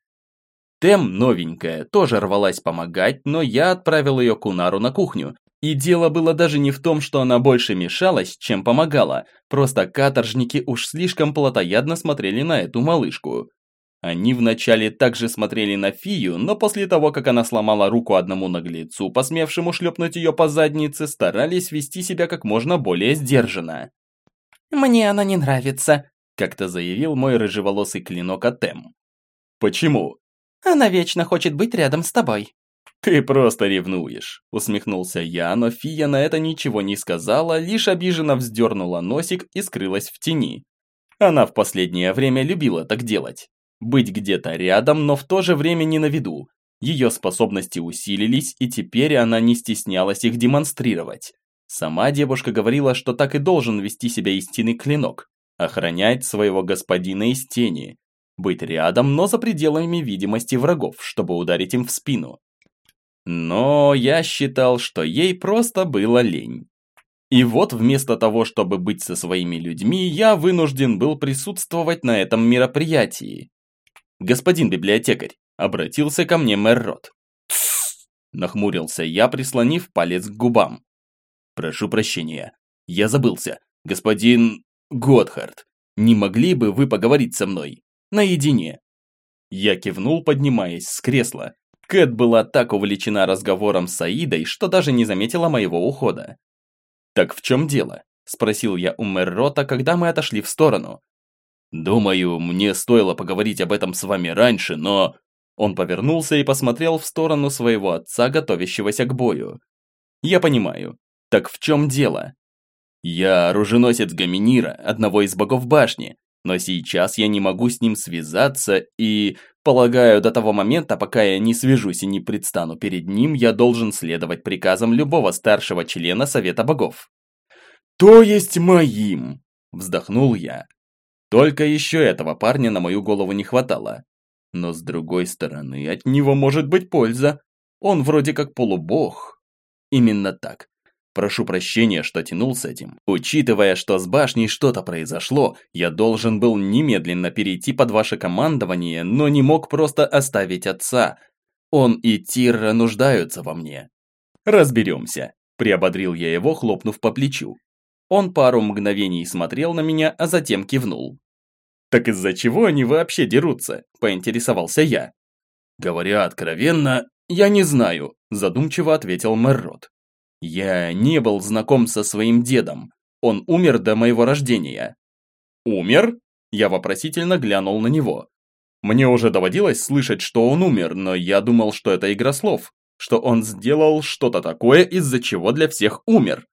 Тем, новенькая, тоже рвалась помогать, но я отправил ее к Унару на кухню. И дело было даже не в том, что она больше мешалась, чем помогала, просто каторжники уж слишком плотоядно смотрели на эту малышку. Они вначале также смотрели на Фию, но после того, как она сломала руку одному наглецу, посмевшему шлепнуть ее по заднице, старались вести себя как можно более сдержанно. «Мне она не нравится», – как-то заявил мой рыжеволосый клинок Атем. «Почему?» «Она вечно хочет быть рядом с тобой». «Ты просто ревнуешь», – усмехнулся я, но Фия на это ничего не сказала, лишь обиженно вздернула носик и скрылась в тени. Она в последнее время любила так делать. Быть где-то рядом, но в то же время не на виду. Ее способности усилились, и теперь она не стеснялась их демонстрировать. Сама девушка говорила, что так и должен вести себя истинный клинок. Охранять своего господина из тени. Быть рядом, но за пределами видимости врагов, чтобы ударить им в спину. Но я считал, что ей просто было лень. И вот вместо того, чтобы быть со своими людьми, я вынужден был присутствовать на этом мероприятии. «Господин библиотекарь», – обратился ко мне мэр Рот. Нахмурился я, прислонив палец к губам. «Прошу прощения. Я забылся. Господин Готхард, не могли бы вы поговорить со мной? Наедине?» Я кивнул, поднимаясь с кресла. Кэт была так увлечена разговором с Аидой, что даже не заметила моего ухода. «Так в чем дело?» – спросил я у мэр Рота, когда мы отошли в сторону. «Думаю, мне стоило поговорить об этом с вами раньше, но...» Он повернулся и посмотрел в сторону своего отца, готовящегося к бою. «Я понимаю. Так в чем дело?» «Я оруженосец Гаминира, одного из богов башни, но сейчас я не могу с ним связаться и, полагаю, до того момента, пока я не свяжусь и не предстану перед ним, я должен следовать приказам любого старшего члена Совета Богов». «То есть моим!» – вздохнул я. Только еще этого парня на мою голову не хватало. Но с другой стороны, от него может быть польза. Он вроде как полубог. Именно так. Прошу прощения, что тянул с этим. Учитывая, что с башней что-то произошло, я должен был немедленно перейти под ваше командование, но не мог просто оставить отца. Он и Тирра нуждаются во мне. Разберемся, приободрил я его, хлопнув по плечу. Он пару мгновений смотрел на меня, а затем кивнул. «Так из-за чего они вообще дерутся?» – поинтересовался я. «Говоря откровенно, я не знаю», – задумчиво ответил Меррот. «Я не был знаком со своим дедом. Он умер до моего рождения». «Умер?» – я вопросительно глянул на него. Мне уже доводилось слышать, что он умер, но я думал, что это игра слов, что он сделал что-то такое, из-за чего для всех умер.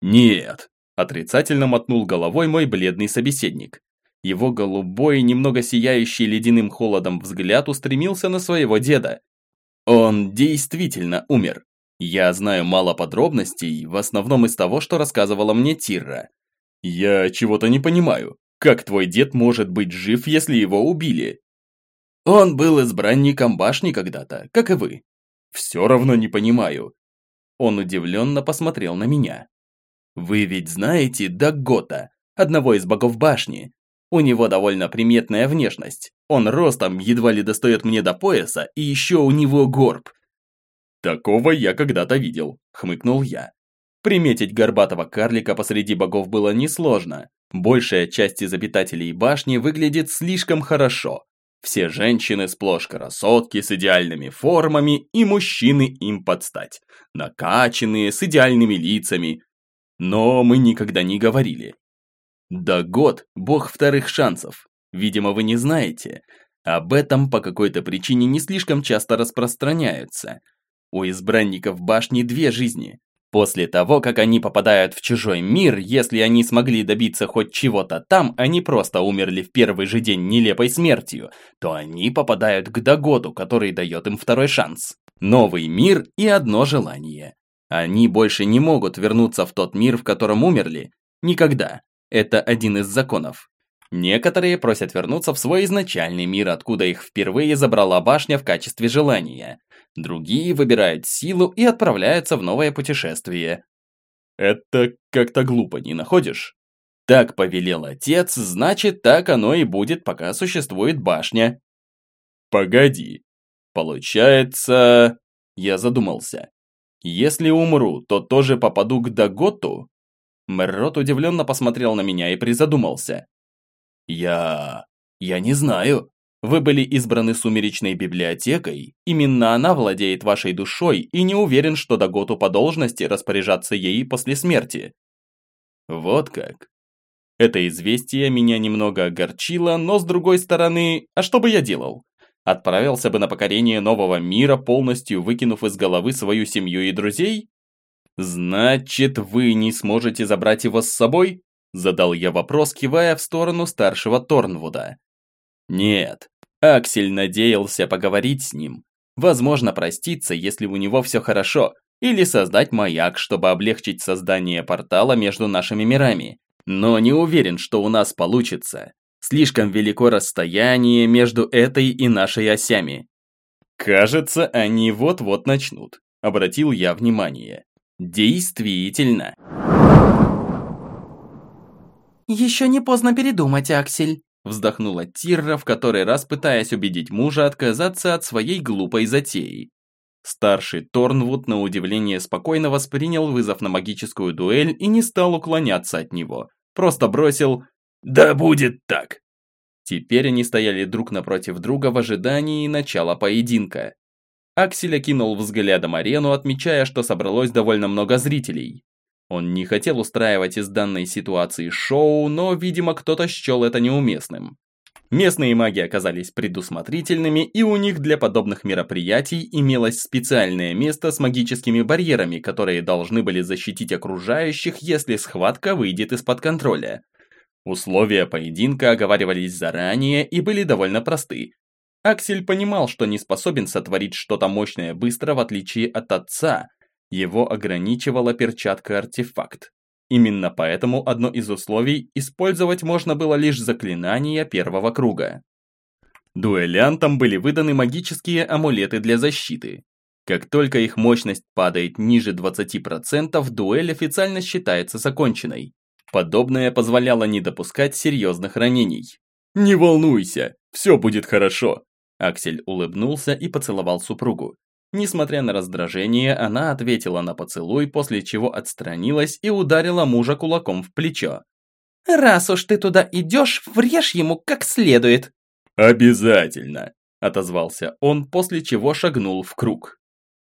«Нет», Отрицательно мотнул головой мой бледный собеседник. Его голубой, немного сияющий ледяным холодом взгляд устремился на своего деда. Он действительно умер. Я знаю мало подробностей, в основном из того, что рассказывала мне Тирра. Я чего-то не понимаю. Как твой дед может быть жив, если его убили? Он был избранником башни когда-то, как и вы. Все равно не понимаю. Он удивленно посмотрел на меня. Вы ведь знаете Дагота, одного из богов башни. У него довольно приметная внешность. Он ростом едва ли достает мне до пояса, и еще у него горб. Такого я когда-то видел, хмыкнул я. Приметить горбатого карлика посреди богов было несложно. Большая часть из обитателей башни выглядит слишком хорошо. Все женщины сплошь красотки с идеальными формами и мужчины им подстать. Накачанные, с идеальными лицами. Но мы никогда не говорили. Да год – бог вторых шансов. Видимо, вы не знаете. Об этом по какой-то причине не слишком часто распространяются. У избранников башни две жизни. После того, как они попадают в чужой мир, если они смогли добиться хоть чего-то там, они просто умерли в первый же день нелепой смертью, то они попадают к Дагоду, который дает им второй шанс. Новый мир и одно желание. Они больше не могут вернуться в тот мир, в котором умерли. Никогда. Это один из законов. Некоторые просят вернуться в свой изначальный мир, откуда их впервые забрала башня в качестве желания. Другие выбирают силу и отправляются в новое путешествие. Это как-то глупо, не находишь? Так повелел отец, значит, так оно и будет, пока существует башня. Погоди. Получается... Я задумался. Если умру, то тоже попаду к Даготу? Мэррот удивленно посмотрел на меня и призадумался. Я... я не знаю. Вы были избраны сумеречной библиотекой, именно она владеет вашей душой и не уверен, что Даготу по должности распоряжаться ей после смерти. Вот как. Это известие меня немного огорчило, но с другой стороны, а что бы я делал? Отправился бы на покорение нового мира, полностью выкинув из головы свою семью и друзей? Значит, вы не сможете забрать его с собой? Задал я вопрос, кивая в сторону старшего Торнвуда. Нет, Аксель надеялся поговорить с ним. Возможно, проститься, если у него все хорошо, или создать маяк, чтобы облегчить создание портала между нашими мирами. Но не уверен, что у нас получится. Слишком велико расстояние между этой и нашей осями. Кажется, они вот-вот начнут. Обратил я внимание. Действительно. Еще не поздно передумать, Аксель. Вздохнула Тирра, в который раз пытаясь убедить мужа отказаться от своей глупой затеи. Старший Торнвуд на удивление спокойно воспринял вызов на магическую дуэль и не стал уклоняться от него. Просто бросил «Да будет так!». Теперь они стояли друг напротив друга в ожидании начала поединка. Аксель окинул взглядом арену, отмечая, что собралось довольно много зрителей. Он не хотел устраивать из данной ситуации шоу, но, видимо, кто-то счел это неуместным. Местные маги оказались предусмотрительными, и у них для подобных мероприятий имелось специальное место с магическими барьерами, которые должны были защитить окружающих, если схватка выйдет из-под контроля. Условия поединка оговаривались заранее и были довольно просты. Аксель понимал, что не способен сотворить что-то мощное быстро, в отличие от отца, его ограничивала перчатка-артефакт. Именно поэтому одно из условий использовать можно было лишь заклинания первого круга. Дуэлянтам были выданы магические амулеты для защиты. Как только их мощность падает ниже 20%, дуэль официально считается законченной. Подобное позволяло не допускать серьезных ранений. «Не волнуйся, все будет хорошо», Аксель улыбнулся и поцеловал супругу. Несмотря на раздражение, она ответила на поцелуй, после чего отстранилась и ударила мужа кулаком в плечо. «Раз уж ты туда идешь, врежь ему как следует!» «Обязательно!» – отозвался он, после чего шагнул в круг.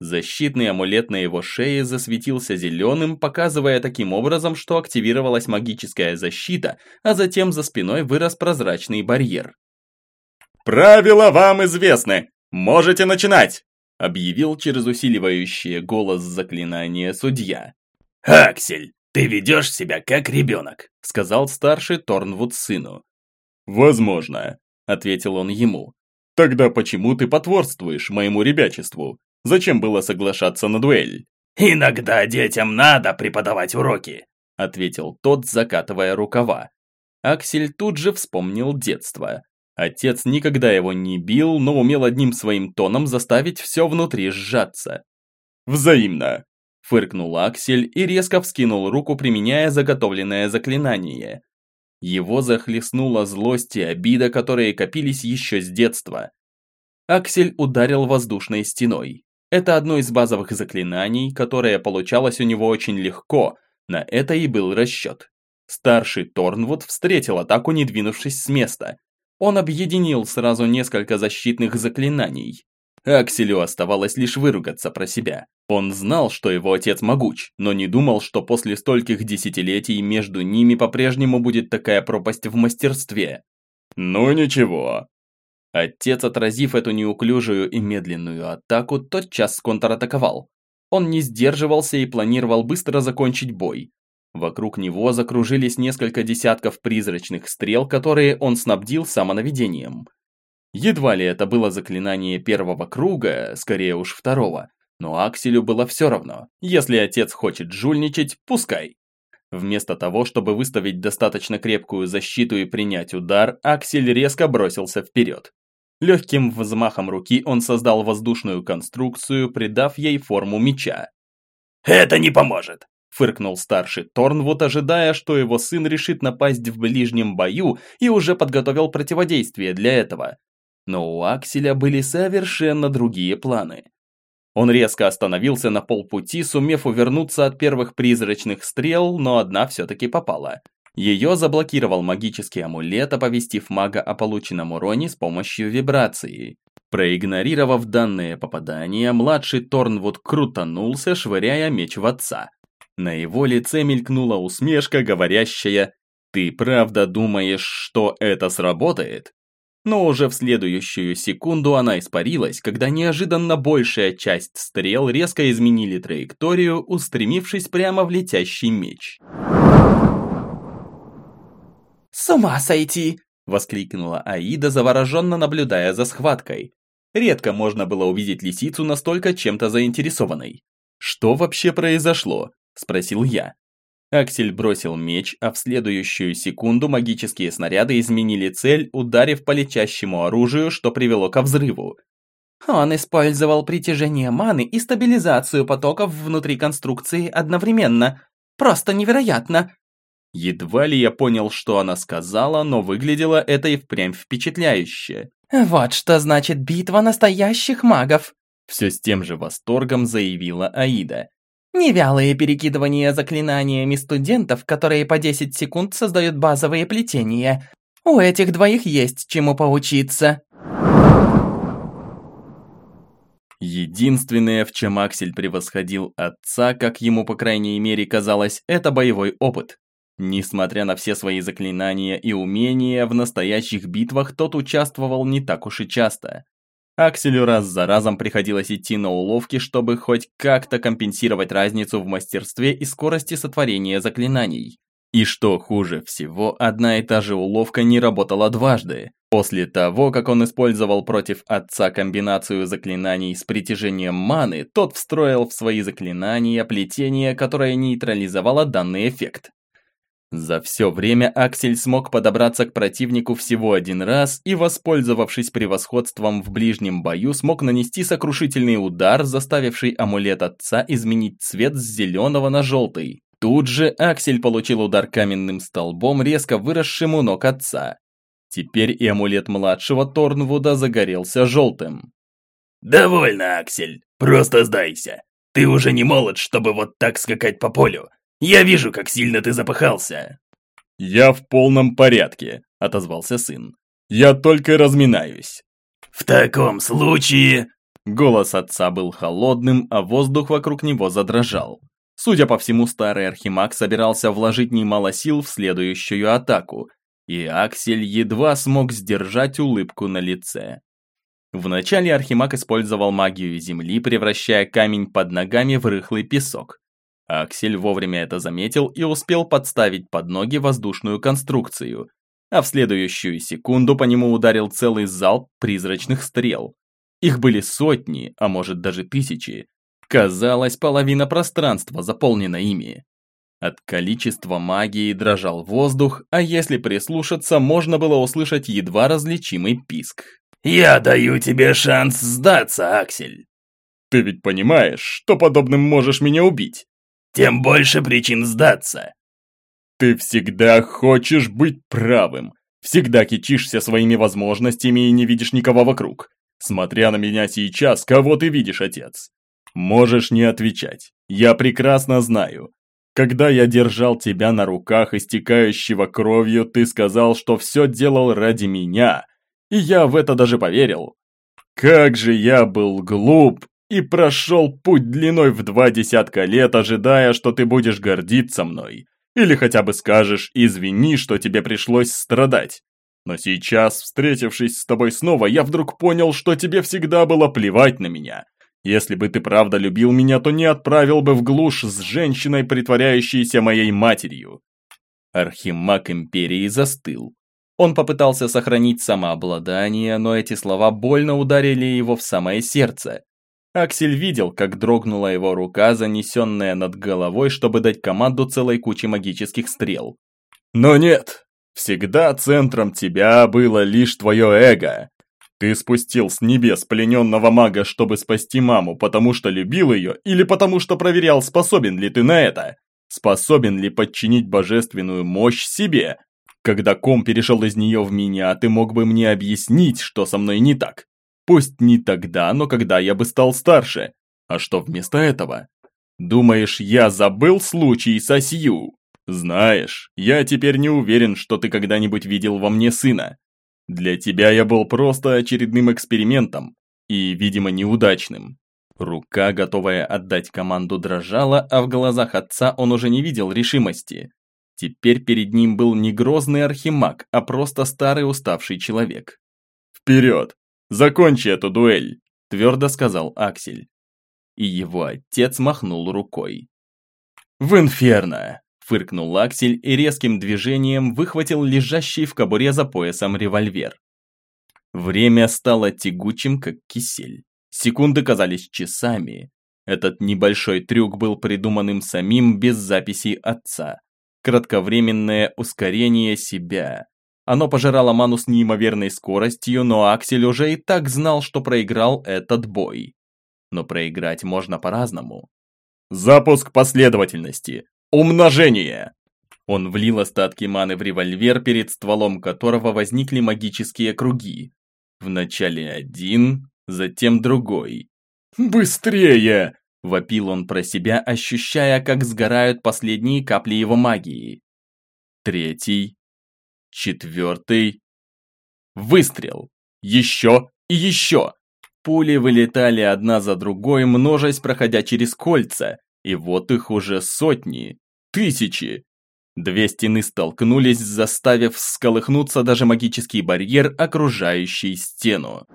Защитный амулет на его шее засветился зеленым, показывая таким образом, что активировалась магическая защита, а затем за спиной вырос прозрачный барьер. «Правила вам известны! Можете начинать!» Объявил через усиливающее голос заклинания судья. «Аксель, ты ведешь себя как ребенок», сказал старший Торнвуд сыну. «Возможно», ответил он ему. «Тогда почему ты потворствуешь моему ребячеству? Зачем было соглашаться на дуэль?» «Иногда детям надо преподавать уроки», ответил тот, закатывая рукава. Аксель тут же вспомнил детство. Отец никогда его не бил, но умел одним своим тоном заставить все внутри сжаться. «Взаимно!» – фыркнул Аксель и резко вскинул руку, применяя заготовленное заклинание. Его захлестнула злость и обида, которые копились еще с детства. Аксель ударил воздушной стеной. Это одно из базовых заклинаний, которое получалось у него очень легко, на это и был расчет. Старший Торнвуд встретил атаку, не двинувшись с места. Он объединил сразу несколько защитных заклинаний. Акселю оставалось лишь выругаться про себя. Он знал, что его отец могуч, но не думал, что после стольких десятилетий между ними по-прежнему будет такая пропасть в мастерстве. Ну ничего. Отец, отразив эту неуклюжую и медленную атаку, тотчас контратаковал. Он не сдерживался и планировал быстро закончить бой. Вокруг него закружились несколько десятков призрачных стрел, которые он снабдил самонаведением. Едва ли это было заклинание первого круга, скорее уж второго, но Акселю было все равно. Если отец хочет жульничать, пускай. Вместо того, чтобы выставить достаточно крепкую защиту и принять удар, Аксель резко бросился вперед. Легким взмахом руки он создал воздушную конструкцию, придав ей форму меча. «Это не поможет!» Фыркнул старший Торнвуд, ожидая, что его сын решит напасть в ближнем бою и уже подготовил противодействие для этого. Но у Акселя были совершенно другие планы. Он резко остановился на полпути, сумев увернуться от первых призрачных стрел, но одна все-таки попала. Ее заблокировал магический амулет, оповестив мага о полученном уроне с помощью вибрации. Проигнорировав данное попадание, младший Торнвуд крутанулся, швыряя меч в отца. На его лице мелькнула усмешка, говорящая «Ты правда думаешь, что это сработает?» Но уже в следующую секунду она испарилась, когда неожиданно большая часть стрел резко изменили траекторию, устремившись прямо в летящий меч. «С ума сойти!» – воскликнула Аида, завороженно наблюдая за схваткой. Редко можно было увидеть лисицу настолько чем-то заинтересованной. Что вообще произошло? – спросил я. Аксель бросил меч, а в следующую секунду магические снаряды изменили цель, ударив по летящему оружию, что привело ко взрыву. Он использовал притяжение маны и стабилизацию потоков внутри конструкции одновременно. Просто невероятно. Едва ли я понял, что она сказала, но выглядело это и впрямь впечатляюще. «Вот что значит битва настоящих магов!» Все с тем же восторгом заявила Аида. Невялые перекидывания заклинаниями студентов, которые по 10 секунд создают базовые плетения. У этих двоих есть чему поучиться. Единственное, в чем Аксель превосходил отца, как ему по крайней мере казалось, это боевой опыт. Несмотря на все свои заклинания и умения, в настоящих битвах тот участвовал не так уж и часто. Акселю раз за разом приходилось идти на уловки, чтобы хоть как-то компенсировать разницу в мастерстве и скорости сотворения заклинаний. И что хуже всего, одна и та же уловка не работала дважды. После того, как он использовал против отца комбинацию заклинаний с притяжением маны, тот встроил в свои заклинания плетение, которое нейтрализовало данный эффект. За все время Аксель смог подобраться к противнику всего один раз и, воспользовавшись превосходством в ближнем бою, смог нанести сокрушительный удар, заставивший амулет отца изменить цвет с зеленого на желтый. Тут же Аксель получил удар каменным столбом, резко выросшим у ног отца. Теперь и амулет младшего Торнвуда загорелся желтым. «Довольно, Аксель, просто сдайся. Ты уже не молод, чтобы вот так скакать по полю. Я вижу, как сильно ты запыхался!» «Я в полном порядке», — отозвался сын. «Я только разминаюсь». «В таком случае...» Голос отца был холодным, а воздух вокруг него задрожал. Судя по всему, старый архимаг собирался вложить немало сил в следующую атаку, и Аксель едва смог сдержать улыбку на лице. Вначале архимаг использовал магию земли, превращая камень под ногами в рыхлый песок. Аксель вовремя это заметил и успел подставить под ноги воздушную конструкцию, а в следующую секунду по нему ударил целый залп призрачных стрел. Их были сотни, а может даже тысячи. Казалось, половина пространства заполнена ими. От количества магии дрожал воздух, а если прислушаться, можно было услышать едва различимый писк. «Я даю тебе шанс сдаться, Аксель!» «Ты ведь понимаешь, что подобным можешь меня убить?» Тем больше причин сдаться. Ты всегда хочешь быть правым. Всегда кичишься своими возможностями и не видишь никого вокруг. Смотря на меня сейчас, кого ты видишь, отец? Можешь не отвечать. Я прекрасно знаю. Когда я держал тебя на руках, истекающего кровью, ты сказал, что все делал ради меня, и я в это даже поверил. Как же я был глуп и прошел путь длиной в два десятка лет, ожидая, что ты будешь гордиться мной. Или хотя бы скажешь «извини, что тебе пришлось страдать». Но сейчас, встретившись с тобой снова, я вдруг понял, что тебе всегда было плевать на меня. Если бы ты правда любил меня, то не отправил бы в глушь с женщиной, притворяющейся моей матерью. Архимаг Империи застыл. Он попытался сохранить самообладание, но эти слова больно ударили его в самое сердце. Аксель видел, как дрогнула его рука, занесенная над головой, чтобы дать команду целой куче магических стрел. Но нет, всегда центром тебя было лишь твое эго. Ты спустил с небес плененного мага, чтобы спасти маму, потому что любил ее, или потому что проверял, способен ли ты на это? Способен ли подчинить божественную мощь себе? Когда ком перешел из нее в меня, ты мог бы мне объяснить, что со мной не так. Пусть не тогда, но когда я бы стал старше. А что вместо этого? Думаешь, я забыл случай со Сью? Знаешь, я теперь не уверен, что ты когда-нибудь видел во мне сына. Для тебя я был просто очередным экспериментом. И, видимо, неудачным. Рука, готовая отдать команду, дрожала, а в глазах отца он уже не видел решимости. Теперь перед ним был не грозный архимаг, а просто старый уставший человек. «Вперед! «Закончи эту дуэль», – твердо сказал Аксель. И его отец махнул рукой. «В инферно!» – фыркнул Аксель и резким движением выхватил лежащий в кобуре за поясом револьвер. Время стало тягучим, как кисель. Секунды казались часами. Этот небольшой трюк был придуман им самим без записи отца. Кратковременное ускорение себя, оно пожирало ману с неимоверной скоростью, но Аксель уже и так знал, что проиграл этот бой. Но проиграть можно по-разному. Запуск последовательности. Умножение. Он влил остатки маны в револьвер, перед стволом которого возникли магические круги. Вначале один, затем другой. «Быстрее!» – вопил он про себя, ощущая, как сгорают последние капли его магии. Третий, четвертый. Выстрел. Еще и еще. Пули вылетали одна за другой, множась, проходя через кольца. И вот их уже сотни, тысячи. Две стены столкнулись, заставив сколыхнуться даже магический барьер, окружающий стену.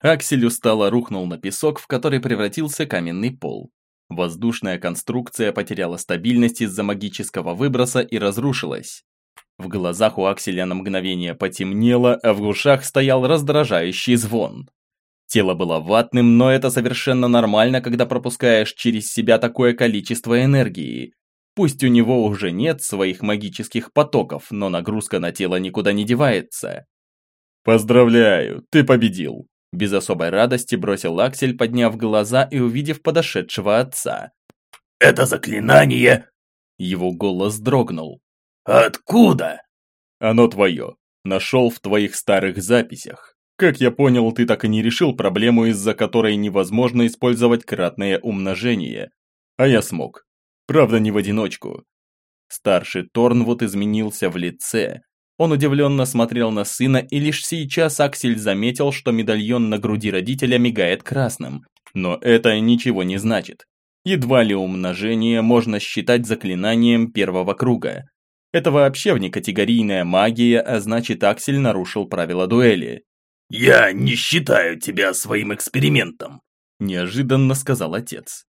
Аксель устало рухнул на песок, в который превратился каменный пол. Воздушная конструкция потеряла стабильность из-за магического выброса и разрушилась. В глазах у Акселя на мгновение потемнело, а в ушах стоял раздражающий звон. Тело было ватным, но это совершенно нормально, когда пропускаешь через себя такое количество энергии. Пусть у него уже нет своих магических потоков, но нагрузка на тело никуда не девается. «Поздравляю, ты победил!» Без особой радости бросил Аксель, подняв глаза и увидев подошедшего отца. «Это заклинание...» Его голос дрогнул. «Откуда?» «Оно твое. Нашел в твоих старых записях. Как я понял, ты так и не решил проблему, из-за которой невозможно использовать кратное умножение. А я смог. Правда, не в одиночку. Старший Торнвуд изменился в лице, он удивленно смотрел на сына, и лишь сейчас Аксель заметил, что медальон на груди родителя мигает красным. Но это ничего не значит. Едва ли умножение можно считать заклинанием первого круга. Это вообще внекатегорийная магия, а значит Аксель нарушил правила дуэли. «Я не считаю тебя своим экспериментом», – неожиданно сказал отец.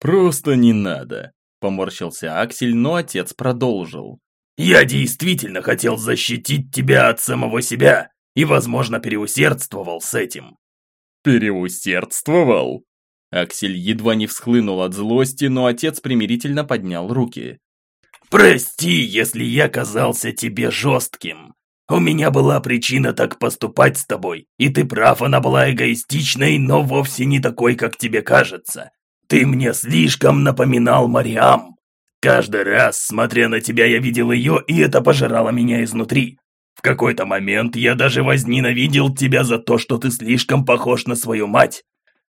«Просто не надо», – поморщился Аксель, но отец продолжил. Я действительно хотел защитить тебя от самого себя и, возможно, переусердствовал с этим». «Переусердствовал?» Аксель едва не всхлынул от злости, но отец примирительно поднял руки. «Прости, если я казался тебе жестким. У меня была причина так поступать с тобой, и ты прав, она была эгоистичной, но вовсе не такой, как тебе кажется. Ты мне слишком напоминал Мариам. Каждый раз, смотря на тебя, я видел ее, и это пожирало меня изнутри. В какой-то момент я даже возненавидел тебя за то, что ты слишком похож на свою мать.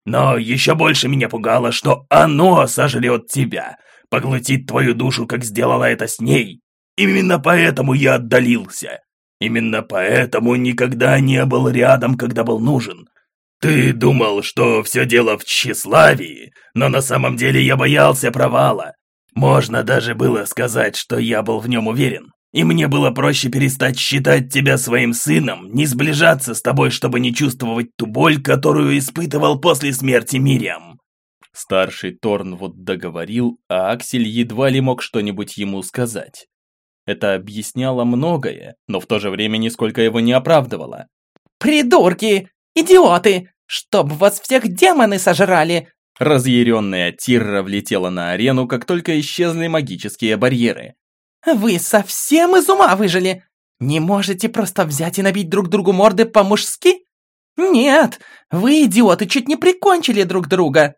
Но еще больше меня пугало, что оно сожрет тебя, поглотит твою душу, как сделала это с ней. Именно поэтому я отдалился. Именно поэтому никогда не был рядом, когда был нужен. Ты думал, что все дело в тщеславии, но на самом деле я боялся провала. Можно даже было сказать, что я был в нем уверен. И мне было проще перестать считать тебя своим сыном, не сближаться с тобой, чтобы не чувствовать ту боль, которую испытывал после смерти Мириам. Старший Торн вот договорил, а Аксель едва ли мог что-нибудь ему сказать. Это объясняло многое, но в то же время нисколько его не оправдывало. «Придурки! Идиоты! Чтоб вас всех демоны сожрали!» Разъяренная Тирра влетела на арену, как только исчезли магические барьеры. «Вы совсем из ума выжили? Не можете просто взять и набить друг другу морды по-мужски? Нет, вы, идиоты, чуть не прикончили друг друга!»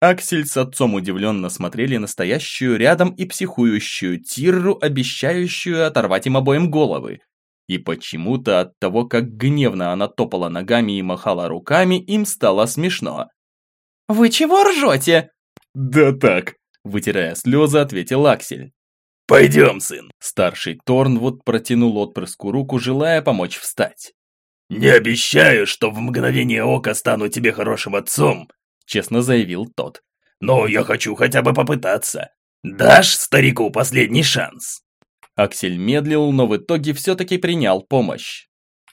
Аксель с отцом удивленно смотрели на стоящую рядом и психующую Тирру, обещающую оторвать им обоим головы. И почему-то от того, как гневно она топала ногами и махала руками, им стало смешно. «Вы чего ржете?» «Да так», – вытирая слезы, ответил Аксель. «Пойдем, сын!» Старший Торнвуд протянул отпрыску руку, желая помочь встать. «Не обещаю, что в мгновение ока стану тебе хорошим отцом, честно заявил тот. «Но я хочу хотя бы попытаться. Дашь старику последний шанс?» Аксель медлил, но в итоге все-таки принял помощь.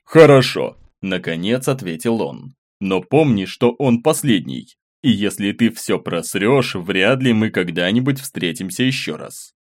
«Хорошо», – наконец ответил он. «Но помни, что он последний, и если ты все просрешь, вряд ли мы когда-нибудь встретимся еще раз».